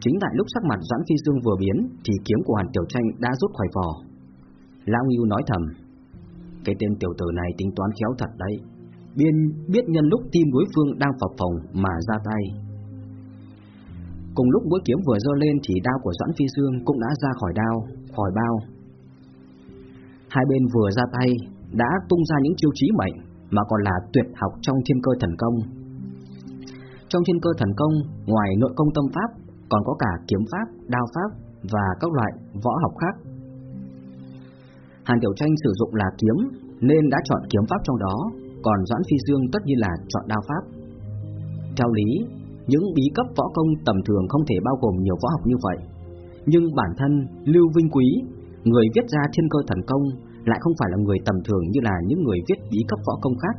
Chính tại lúc sắc mặt Doãn Phi Dương vừa biến Thì kiếm của Hàn Tiểu Tranh đã rút khỏi vỏ. Lão Ngưu nói thầm Cái tên tiểu tử này tính toán khéo thật đấy. Biên biết nhân lúc tim đối phương đang phập phồng mà ra tay. Cùng lúc mũi kiếm vừa giơ lên thì đao của Doãn Phi Dương cũng đã ra khỏi đao, khỏi bao. Hai bên vừa ra tay đã tung ra những chiêu trí mệnh mà còn là tuyệt học trong thiên cơ thần công. Trong thiên cơ thần công, ngoài nội công tâm pháp, còn có cả kiếm pháp, đao pháp và các loại võ học khác. Hàn Tiểu Tranh sử dụng là kiếm nên đã chọn kiếm pháp trong đó, còn Doãn Phi Dương tất nhiên là chọn đao pháp. Theo lý, những bí cấp võ công tầm thường không thể bao gồm nhiều võ học như vậy, nhưng bản thân Lưu Vinh Quý, người viết ra thiên cơ thần công lại không phải là người tầm thường như là những người viết bí cấp võ công khác,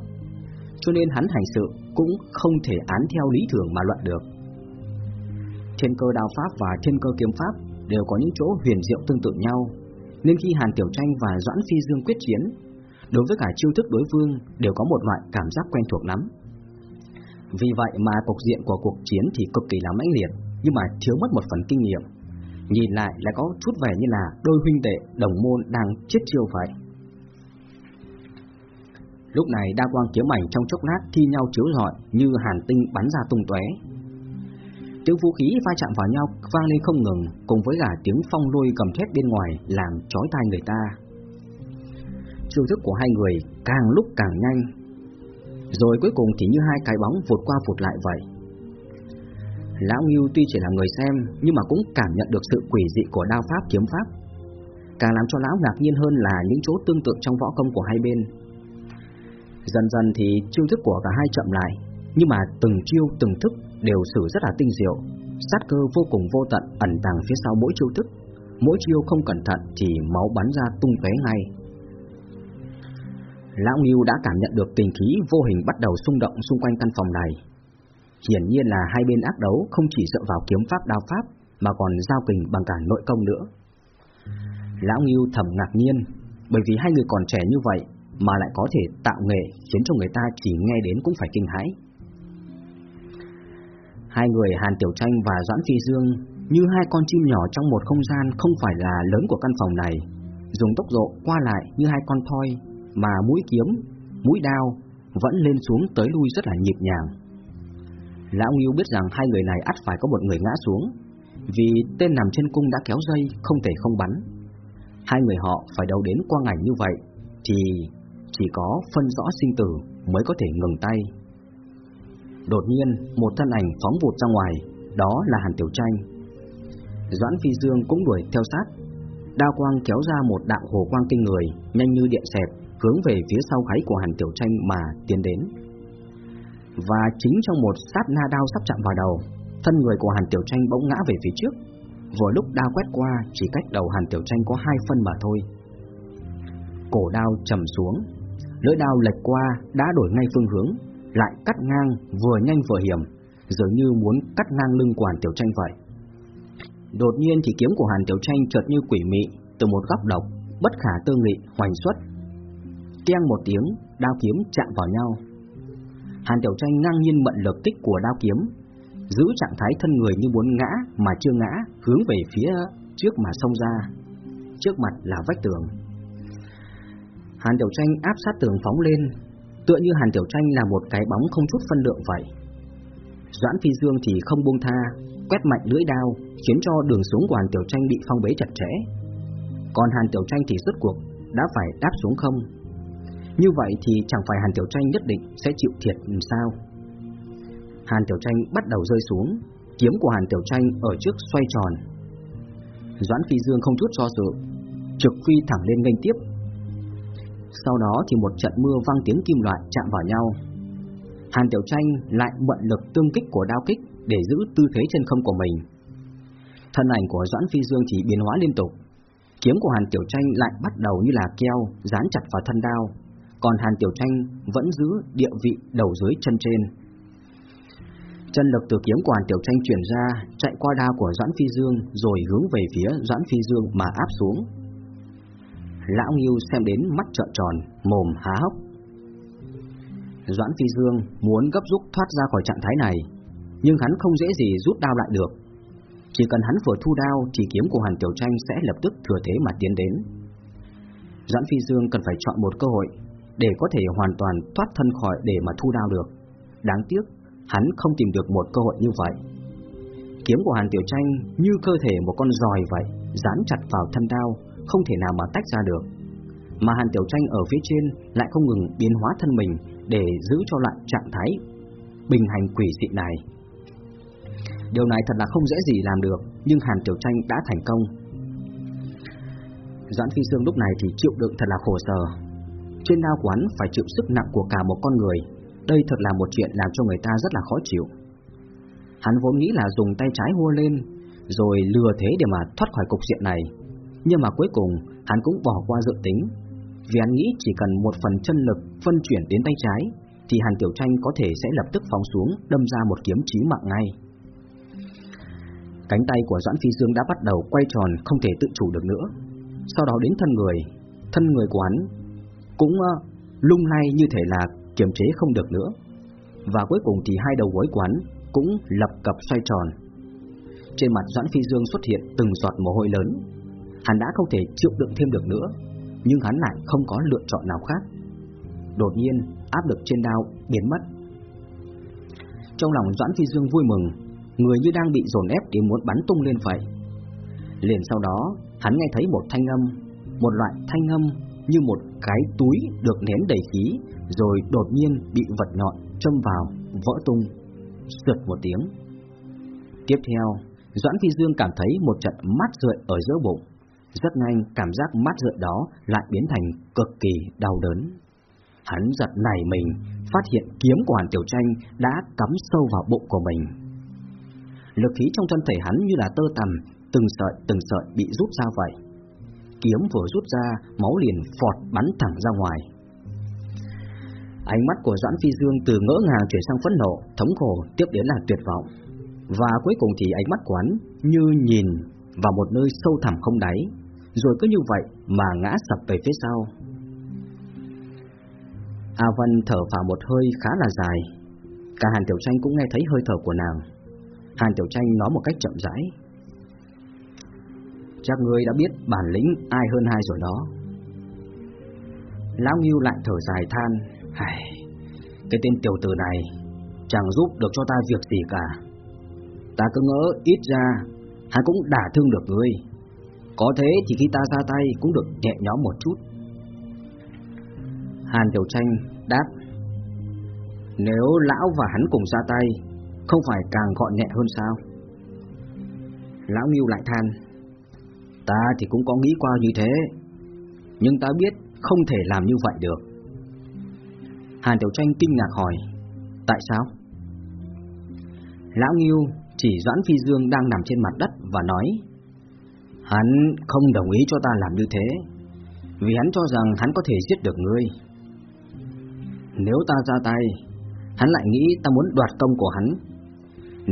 cho nên hắn hành sự cũng không thể án theo lý thường mà luận được. Thiên cơ đao pháp và thiên cơ kiếm pháp đều có những chỗ huyền diệu tương tự nhau, nên khi Hàn Tiểu Tranh và Doãn Phi Dương quyết chiến, đối với cả chiêu thức đối phương đều có một loại cảm giác quen thuộc lắm. Vì vậy mà cục diện của cuộc chiến thì cực kỳ là mãnh liệt, nhưng mà thiếu mất một phần kinh nghiệm nhìn lại lại có chút vẻ như là đôi huynh đệ đồng môn đang chết chiêu vậy. Lúc này đa quang kiếm ảnh trong chốc lát thi nhau chiếu rọi như hàn tinh bắn ra tung tóe. Tiếng vũ khí va chạm vào nhau vang lên không ngừng, cùng với cả tiếng phong lôi cầm thép bên ngoài làm chói tai người ta. Chiêu thức của hai người càng lúc càng nhanh, rồi cuối cùng chỉ như hai cái bóng vụt qua vụt lại vậy. Lão Ngưu tuy chỉ là người xem nhưng mà cũng cảm nhận được sự quỷ dị của đao pháp kiếm pháp. Càng làm cho lão ngạc nhiên hơn là những chỗ tương tự trong võ công của hai bên. Dần dần thì chiêu thức của cả hai chậm lại, nhưng mà từng chiêu từng thức đều xử rất là tinh diệu, sát cơ vô cùng vô tận ẩn tàng phía sau mỗi chiêu thức. Mỗi chiêu không cẩn thận thì máu bắn ra tung tóe ngay. Lão Ngưu đã cảm nhận được tình khí vô hình bắt đầu xung động xung quanh căn phòng này, Hiển nhiên là hai bên ác đấu không chỉ dựa vào kiếm pháp đao pháp mà còn giao tình bằng cả nội công nữa. Lão Ngưu thầm ngạc nhiên, bởi vì hai người còn trẻ như vậy mà lại có thể tạo nghệ khiến cho người ta chỉ nghe đến cũng phải kinh hãi. Hai người Hàn Tiểu Tranh và Doãn Phi Dương như hai con chim nhỏ trong một không gian không phải là lớn của căn phòng này, dùng tốc độ qua lại như hai con thoi mà mũi kiếm, mũi đao vẫn lên xuống tới lui rất là nhịp nhàng. Lão Ngưu biết rằng hai người này ắt phải có một người ngã xuống, vì tên nằm trên cung đã kéo dây, không thể không bắn. Hai người họ phải đấu đến qua ngày như vậy, thì chỉ có phân rõ sinh tử mới có thể ngừng tay. Đột nhiên, một thân ảnh phóng vụt ra ngoài, đó là Hàn Tiểu Tranh. Doãn Phi Dương cũng đuổi theo sát, đao quang kéo ra một đạo hồ quang kinh người, nhanh như điện xẹp, hướng về phía sau gáy của Hàn Tiểu Tranh mà tiến đến. Và chính trong một sát na đao sắp chạm vào đầu, thân người của Hàn Tiểu Tranh bỗng ngã về phía trước. Vừa lúc đao quét qua, chỉ cách đầu Hàn Tiểu Tranh có hai phân mà thôi. Cổ đao trầm xuống, lưỡi đao lệch qua đã đổi ngay phương hướng, lại cắt ngang vừa nhanh vừa hiểm, dường như muốn cắt ngang lưng của Hàn Tiểu Tranh vậy. Đột nhiên thì kiếm của Hàn Tiểu Tranh chợt như quỷ mị từ một góc độc, bất khả tư nghị hoành xuất. Keng một tiếng, đao kiếm chạm vào nhau, Hàn Tiểu Tranh ngang nhiên mận lực tích của đao kiếm, giữ trạng thái thân người như muốn ngã mà chưa ngã, hướng về phía trước mà xông ra. Trước mặt là vách tường. Hàn Tiểu Tranh áp sát tường phóng lên, tựa như Hàn Tiểu Tranh là một cái bóng không chút phân lượng vậy. Doãn Phi Dương thì không buông tha, quét mạnh lưỡi đao, khiến cho đường xuống của Hàn Tiểu Tranh bị phong bế chặt chẽ. Còn Hàn Tiểu Tranh thì rốt cuộc đã phải đáp xuống không, như vậy thì chẳng phải Hàn Tiểu Tranh nhất định sẽ chịu thiệt sao? Hàn Tiểu Tranh bắt đầu rơi xuống, kiếm của Hàn Tiểu Tranh ở trước xoay tròn. Doãn Phi Dương không chút do dự, trực phi thẳng lên nghênh tiếp. Sau đó thì một trận mưa vang tiếng kim loại chạm vào nhau. Hàn Tiểu Tranh lại mượn lực tương kích của đao kích để giữ tư thế chân không của mình. Thân ảnh của Doãn Phi Dương chỉ biến hóa liên tục, kiếm của Hàn Tiểu Tranh lại bắt đầu như là keo dán chặt vào thân đao, còn Hàn Tiểu Tranh vẫn giữ địa vị đầu dưới chân trên. Chân lực từ kiếm của Hàn Tiểu Tranh chuyển ra, chạy qua đao của Doãn Phi Dương rồi hướng về phía Doãn Phi Dương mà áp xuống. Lão Nghiêu xem đến mắt trợn tròn, mồm há hốc. Doãn Phi Dương muốn gấp rút thoát ra khỏi trạng thái này, nhưng hắn không dễ gì rút đao lại được. Chỉ cần hắn vừa thu đao thì kiếm của Hàn Tiểu Tranh sẽ lập tức thừa thế mà tiến đến. Doãn Phi Dương cần phải chọn một cơ hội để có thể hoàn toàn thoát thân khỏi để mà thu đao được. Đáng tiếc, hắn không tìm được một cơ hội như vậy. Kiếm của Hàn Tiểu Tranh như cơ thể một con giòi vậy, dán chặt vào thân đao, không thể nào mà tách ra được. Mà Hàn Tiểu Tranh ở phía trên lại không ngừng biến hóa thân mình để giữ cho lại trạng thái bình hành quỷ dị này. Điều này thật là không dễ gì làm được, nhưng Hàn Tiểu Tranh đã thành công. Doãn Phi Dương lúc này thì chịu đựng thật là khổ sở. Trên đao quán phải chịu sức nặng của cả một con người, đây thật là một chuyện làm cho người ta rất là khó chịu. Hắn vốn nghĩ là dùng tay trái hua lên, rồi lừa thế để mà thoát khỏi cục diện này. Nhưng mà cuối cùng, hắn cũng bỏ qua dự tính, vì hắn nghĩ chỉ cần một phần chân lực phân chuyển đến tay trái, thì Hàn Tiểu Tranh có thể sẽ lập tức phóng xuống, đâm ra một kiếm chí mạng ngay. Cánh tay của Doãn Phi Dương đã bắt đầu quay tròn không thể tự chủ được nữa. Sau đó đến thân người, thân người của hắn cũng ờ, lung lay như thể là kiềm chế không được nữa. Và cuối cùng thì hai đầu gối quán cũng lập cập xoay tròn. Trên mặt Doãn Phi Dương xuất hiện từng giọt mồ hôi lớn. Hắn đã không thể chịu đựng thêm được nữa, nhưng hắn lại không có lựa chọn nào khác. Đột nhiên, áp lực trên đao biến mất. Trong lòng Doãn Phi Dương vui mừng, người như đang bị dồn ép để muốn bắn tung lên vậy. Liền sau đó, hắn nghe thấy một thanh âm, một loại thanh âm như một cái túi được nén đầy khí, rồi đột nhiên bị vật nhọn châm vào, vỡ tung, sượt một tiếng. Tiếp theo, Doãn Phi Dương cảm thấy một trận mát rượi ở giữa bụng. Rất nhanh, cảm giác mát rượi đó lại biến thành cực kỳ đau đớn. Hắn giật nảy mình, phát hiện kiếm của Hàn Tiểu Tranh đã cắm sâu vào bụng của mình. Lực khí trong thân thể hắn như là tơ tằm, từng sợi từng sợi bị rút ra vậy. Kiếm vừa rút ra, máu liền phọt bắn thẳng ra ngoài. Ánh mắt của Doãn Phi Dương từ ngỡ ngàng chuyển sang phẫn nộ, thống khổ, tiếp đến là tuyệt vọng. Và cuối cùng thì ánh mắt quán như nhìn vào một nơi sâu thẳm không đáy, rồi cứ như vậy mà ngã sập về phía sau. A Vân thở vào một hơi khá là dài, cả Hàn Tiểu Tranh cũng nghe thấy hơi thở của nàng. Hàn Tiểu Tranh nói một cách chậm rãi. Chắc ngươi đã biết bản lĩnh ai hơn hai rồi đó. Lão Nghiêu lại thở dài than, Hài, cái tên tiểu tử này chẳng giúp được cho ta việc gì cả. Ta cứ ngỡ ít ra hắn cũng đả thương được ngươi. Có thế thì khi ta ra tay cũng được nhẹ nhõm một chút. Hàn Tiểu Tranh đáp Nếu lão và hắn cùng ra tay Không phải càng gọn nhẹ hơn sao Lão Nghiêu lại than Ta thì cũng có nghĩ qua như thế Nhưng ta biết không thể làm như vậy được Hàn Tiểu Tranh kinh ngạc hỏi Tại sao Lão Nghiêu chỉ Doãn Phi Dương đang nằm trên mặt đất và nói Hắn không đồng ý cho ta làm như thế Vì hắn cho rằng hắn có thể giết được ngươi nếu ta ra tay, hắn lại nghĩ ta muốn đoạt công của hắn.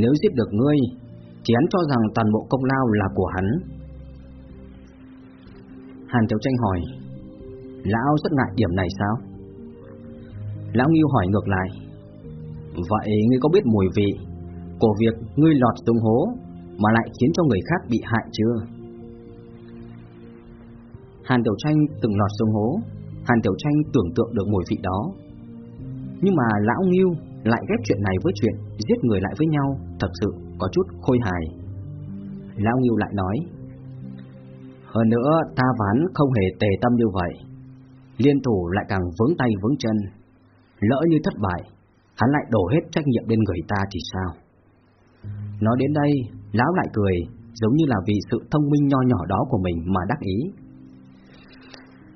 Nếu giết được ngươi, thì hắn cho rằng toàn bộ công lao là của hắn. Hàn Tiểu Tranh hỏi, Lão rất ngại điểm này sao? Lão Nghiêu hỏi ngược lại, Vậy ngươi có biết mùi vị của việc ngươi lọt xuống hố mà lại khiến cho người khác bị hại chưa? Hàn Tiểu Tranh từng lọt xuống hố, Hàn Tiểu Tranh tưởng tượng được mùi vị đó, nhưng mà lão Ngưu lại ghép chuyện này với chuyện giết người lại với nhau, thật sự có chút khôi hài. Lão Ngưu lại nói, hơn nữa ta ván không hề tề tâm như vậy, liên thủ lại càng vướng tay vướng chân, lỡ như thất bại, hắn lại đổ hết trách nhiệm lên người ta thì sao? Nói đến đây, lão lại cười, giống như là vì sự thông minh nho nhỏ đó của mình mà đắc ý.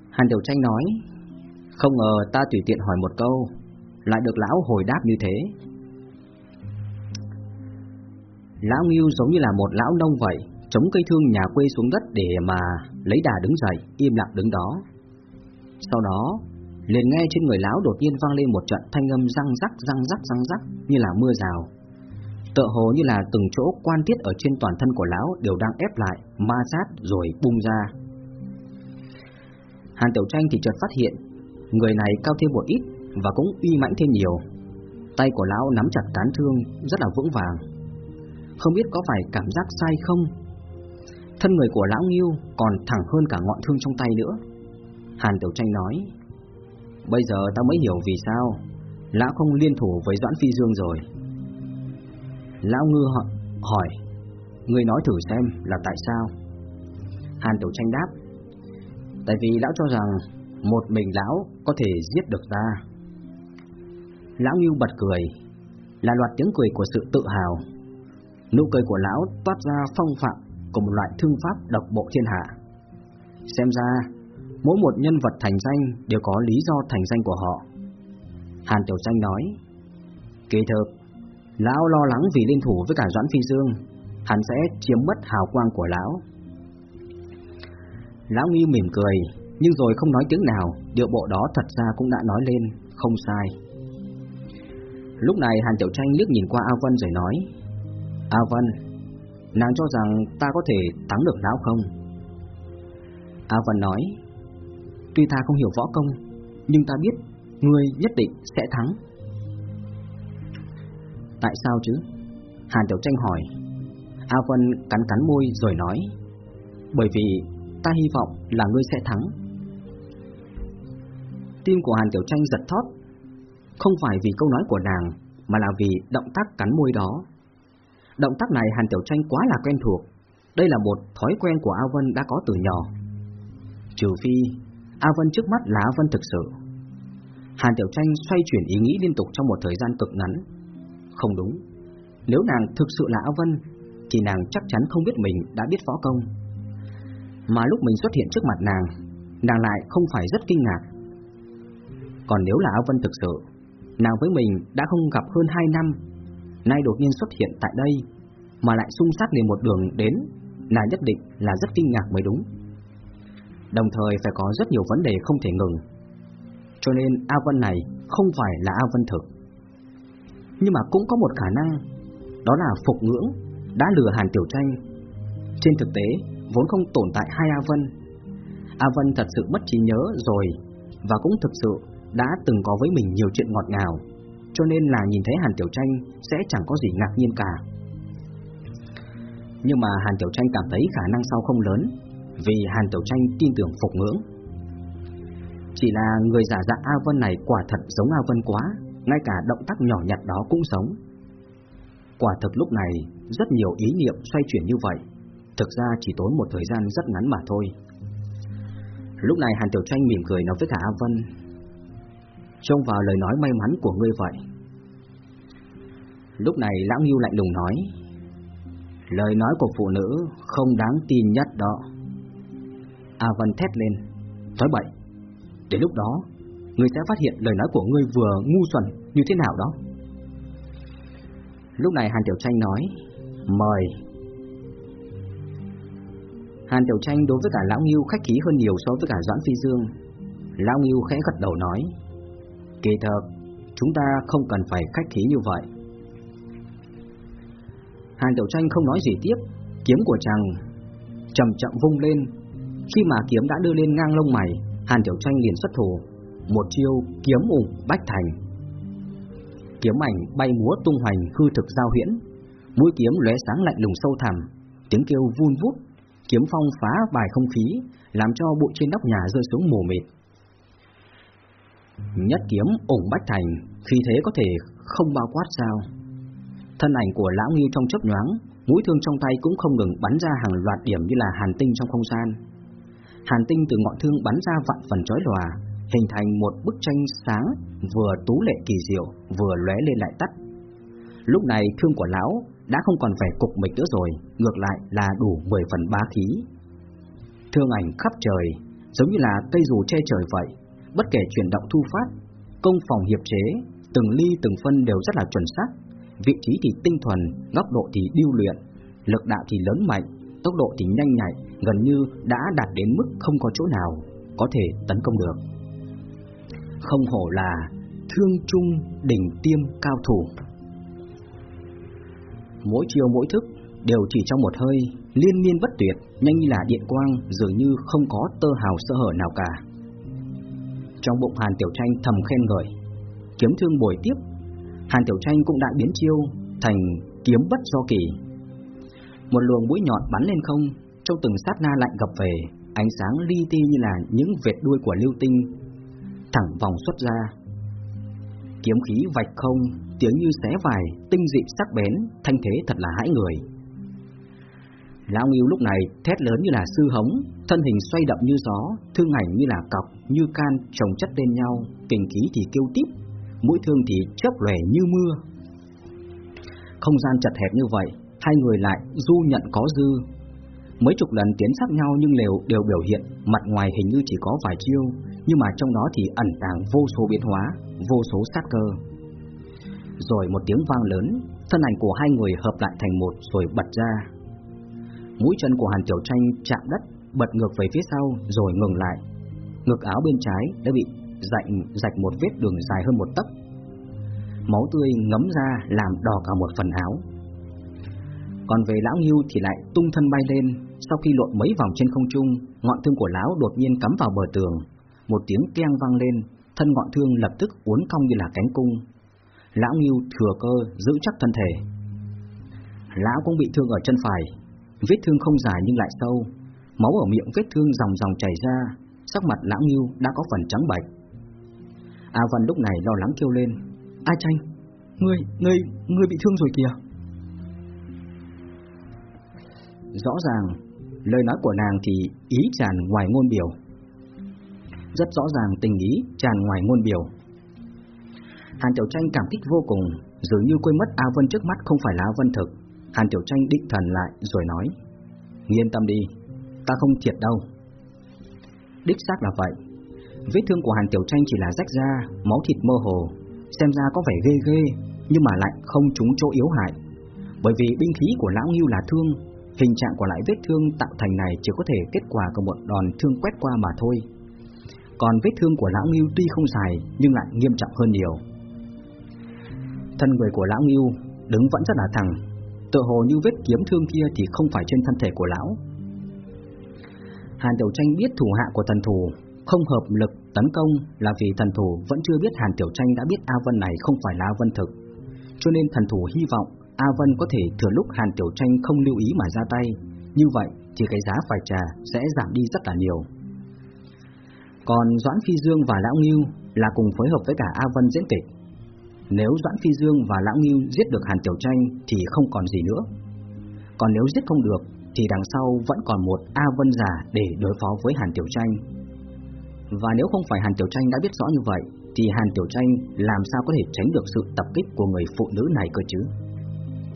Hàn Điều Tranh nói, không ngờ ta tùy tiện hỏi một câu, lại được lão hồi đáp như thế. Lão Ngưu giống như là một lão nông vậy, chống cây thương nhà quê xuống đất để mà lấy đà đứng dậy, im lặng đứng đó. Sau đó, liền nghe trên người lão đột nhiên vang lên một trận thanh âm răng rắc răng rắc răng rắc như là mưa rào. Tựa hồ như là từng chỗ quan tiết ở trên toàn thân của lão đều đang ép lại, ma sát rồi bung ra. Hàn Tiểu Tranh thì chợt phát hiện, người này cao thêm một ít và cũng uy mãnh thêm nhiều. Tay của lão nắm chặt cán thương rất là vững vàng. Không biết có phải cảm giác sai không? Thân người của lão Nghiêu còn thẳng hơn cả ngọn thương trong tay nữa. Hàn Tiểu Tranh nói, bây giờ ta mới hiểu vì sao lão không liên thủ với Doãn Phi Dương rồi. Lão Ngư hỏi, người nói thử xem là tại sao? Hàn Tiểu Tranh đáp, tại vì lão cho rằng một mình lão có thể giết được ta. Lão Ngưu bật cười, là loạt tiếng cười của sự tự hào. Nụ cười của lão toát ra phong phạm của một loại thương pháp độc bộ thiên hạ. Xem ra, mỗi một nhân vật thành danh đều có lý do thành danh của họ. Hàn Tiểu Tranh nói, kỳ thực, lão lo lắng vì liên thủ với cả Doãn Phi Dương, hắn sẽ chiếm mất hào quang của lão. Lão Nghi mỉm cười, nhưng rồi không nói tiếng nào, điệu bộ đó thật ra cũng đã nói lên, không sai. Lúc này Hàn Tiểu Tranh liếc nhìn qua A Vân rồi nói, A Vân, nàng cho rằng ta có thể thắng được lão không? A Văn nói, tuy ta không hiểu võ công, nhưng ta biết ngươi nhất định sẽ thắng. Tại sao chứ? Hàn Tiểu Tranh hỏi. A Vân cắn cắn môi rồi nói, bởi vì ta hy vọng là ngươi sẽ thắng. Tim của Hàn Tiểu Tranh giật thót, không phải vì câu nói của nàng, mà là vì động tác cắn môi đó. Động tác này Hàn Tiểu Tranh quá là quen thuộc, đây là một thói quen của A Vân đã có từ nhỏ. Trừ phi, A Vân trước mắt là A Vân thực sự. Hàn Tiểu Tranh xoay chuyển ý nghĩ liên tục trong một thời gian cực ngắn. Không đúng, nếu nàng thực sự là A Vân, thì nàng chắc chắn không biết mình đã biết võ công. Mà lúc mình xuất hiện trước mặt nàng, nàng lại không phải rất kinh ngạc. Còn nếu là A Vân thực sự, nàng với mình đã không gặp hơn 2 năm, nay đột nhiên xuất hiện tại đây, mà lại xung sát liền một đường đến, là nhất định là rất kinh ngạc mới đúng. Đồng thời phải có rất nhiều vấn đề không thể ngừng. Cho nên A Vân này không phải là A Vân thực. Nhưng mà cũng có một khả năng, đó là Phục Ngưỡng đã lừa Hàn Tiểu Tranh. Trên thực tế, vốn không tồn tại hai A Vân. A Vân thật sự mất trí nhớ rồi, và cũng thực sự đã từng có với mình nhiều chuyện ngọt ngào, cho nên là nhìn thấy Hàn Tiểu Tranh sẽ chẳng có gì ngạc nhiên cả. Nhưng mà Hàn Tiểu Tranh cảm thấy khả năng sau không lớn, vì Hàn Tiểu Tranh tin tưởng phục ngưỡng. Chỉ là người giả dạng A Vân này quả thật giống A Vân quá, ngay cả động tác nhỏ nhặt đó cũng giống. Quả thực lúc này rất nhiều ý niệm xoay chuyển như vậy, thực ra chỉ tốn một thời gian rất ngắn mà thôi. Lúc này Hàn Tiểu Tranh mỉm cười nói với cả A Vân Trông vào lời nói may mắn của ngươi vậy. Lúc này Lão Ngưu lạnh lùng nói, Lời nói của phụ nữ không đáng tin nhất đó. A Vân thét lên Nói bậy Đến lúc đó Ngươi sẽ phát hiện lời nói của ngươi vừa ngu xuẩn như thế nào đó. Lúc này Hàn Tiểu Tranh nói, Mời. Hàn Tiểu Tranh đối với cả Lão Ngưu khách khí hơn nhiều so với cả Doãn Phi Dương. Lão Ngưu khẽ gật đầu nói Kỳ thật, chúng ta không cần phải khách khí như vậy. Hàn Tiểu Tranh không nói gì tiếp Kiếm của chàng chậm chậm vung lên. Khi mà kiếm đã đưa lên ngang lông mày Hàn Tiểu Tranh liền xuất thủ Một chiêu kiếm ủng bách thành. Kiếm ảnh bay múa tung hoành hư thực giao huyễn Mũi kiếm lóe sáng lạnh lùng sâu thẳm Tiếng kêu vun vút. Kiếm phong phá bài không khí Làm cho bụi trên nóc nhà rơi xuống mù mịt. Nhất kiếm ủng bách thành Khi thế có thể không bao quát sao? Thân ảnh của lão nghi trong chớp nhoáng Mũi thương trong tay cũng không ngừng bắn ra hàng loạt điểm như là hàn tinh trong không gian. Hàn tinh từ ngọn thương bắn ra vạn phần chói lòa Hình thành một bức tranh sáng Vừa tú lệ kỳ diệu Vừa lóe lên lại tắt. Lúc này thương của lão đã không còn vẻ cục mịch nữa rồi, ngược lại là đủ 10 phần bá khí. Thương ảnh khắp trời, giống như là cây dù che trời vậy, bất kể chuyển động thu phát, công phòng hiệp chế, từng ly từng phân đều rất là chuẩn xác, vị trí thì tinh thuần, góc độ thì điêu luyện, lực đạo thì lớn mạnh, tốc độ thì nhanh nhạy, gần như đã đạt đến mức không có chỗ nào có thể tấn công được. Không hổ là thương trung đỉnh tiêm cao thủ. Mỗi chiều mỗi thức đều chỉ trong một hơi, liên miên bất tuyệt, nhanh như là điện quang, dường như không có tơ hào sơ hở nào cả. Trong bụng Hàn Tiểu Tranh thầm khen ngợi, kiếm thương bồi tiếp, Hàn Tiểu Tranh cũng đã biến chiêu thành kiếm bất do kỳ. Một luồng mũi nhọn bắn lên không, trong từng sát na lạnh gập về, ánh sáng li ti như là những vệt đuôi của lưu tinh, thẳng vòng xuất ra. Kiếm khí vạch không, tiếng như xé vải, tinh dị sắc bén, thanh thế thật là hãi người. Lão Nghiêu lúc này thét lớn như là sư hống, thân hình xoay động như gió, thương ảnh như là cọc, như can chồng chất lên nhau, kình khí thì kêu tiếp, mũi thương thì chớp lòe như mưa. Không gian chật hẹp như vậy, hai người lại du nhận có dư. Mấy chục lần tiến sát nhau nhưng đều đều biểu hiện mặt ngoài hình như chỉ có vài chiêu, nhưng mà trong đó thì ẩn tàng vô số biến hóa, vô số sát cơ. Rồi một tiếng vang lớn, thân ảnh của hai người hợp lại thành một rồi bật ra. Mũi chân của Hàn Tiểu Tranh chạm đất, bật ngược về phía sau rồi ngừng lại. Ngực áo bên trái đã bị rạch, rạch một vết đường dài hơn một tấc. Máu tươi ngấm ra làm đỏ cả một phần áo. Còn về lão Ngưu thì lại tung thân bay lên, sau khi lộn mấy vòng trên không trung, ngọn thương của lão đột nhiên cắm vào bờ tường. Một tiếng keng vang lên, thân ngọn thương lập tức uốn cong như là cánh cung. Lão Ngưu thừa cơ giữ chắc thân thể. Lão cũng bị thương ở chân phải, vết thương không dài nhưng lại sâu, máu ở miệng vết thương dòng dòng chảy ra, sắc mặt lãng Ngưu đã có phần trắng bệch. A Văn lúc này lo lắng kêu lên, A Tranh, ngươi, ngươi, ngươi bị thương rồi kìa. Rõ ràng, lời nói của nàng thì ý tràn ngoài ngôn biểu. Rất rõ ràng tình ý tràn ngoài ngôn biểu. Hàn Tiểu Tranh cảm kích vô cùng, dường như quên mất A Vân trước mắt không phải là A Vân thực. Hàn Tiểu Tranh định thần lại rồi nói, Yên tâm đi, ta không thiệt đâu. Đích xác là vậy. Vết thương của Hàn Tiểu Tranh chỉ là rách da, máu thịt mơ hồ, xem ra có vẻ ghê ghê, nhưng mà lại không trúng chỗ yếu hại. Bởi vì binh khí của lão Ngưu là thương, hình trạng của lại vết thương tạo thành này chỉ có thể kết quả của một đòn thương quét qua mà thôi. Còn vết thương của lão Ngưu tuy không dài nhưng lại nghiêm trọng hơn nhiều. Thân người của lão Ngưu đứng vẫn rất là thẳng, tựa hồ như vết kiếm thương kia thì không phải trên thân thể của lão. Hàn Tiểu Tranh biết thủ hạ của thần thủ không hợp lực tấn công là vì thần thủ vẫn chưa biết Hàn Tiểu Tranh đã biết A Vân này không phải là A Vân thực. Cho nên thần thủ hy vọng A Vân có thể thừa lúc Hàn Tiểu Tranh không lưu ý mà ra tay, như vậy thì cái giá phải trả sẽ giảm đi rất là nhiều. Còn Doãn Phi Dương và Lão Ngưu là cùng phối hợp với cả A Vân diễn kịch. Nếu Doãn Phi Dương và Lão Ngưu giết được Hàn Tiểu Tranh thì không còn gì nữa. Còn nếu giết không được thì đằng sau vẫn còn một A Vân giả để đối phó với Hàn Tiểu Tranh. Và nếu không phải Hàn Tiểu Tranh đã biết rõ như vậy thì Hàn Tiểu Tranh làm sao có thể tránh được sự tập kích của người phụ nữ này cơ chứ?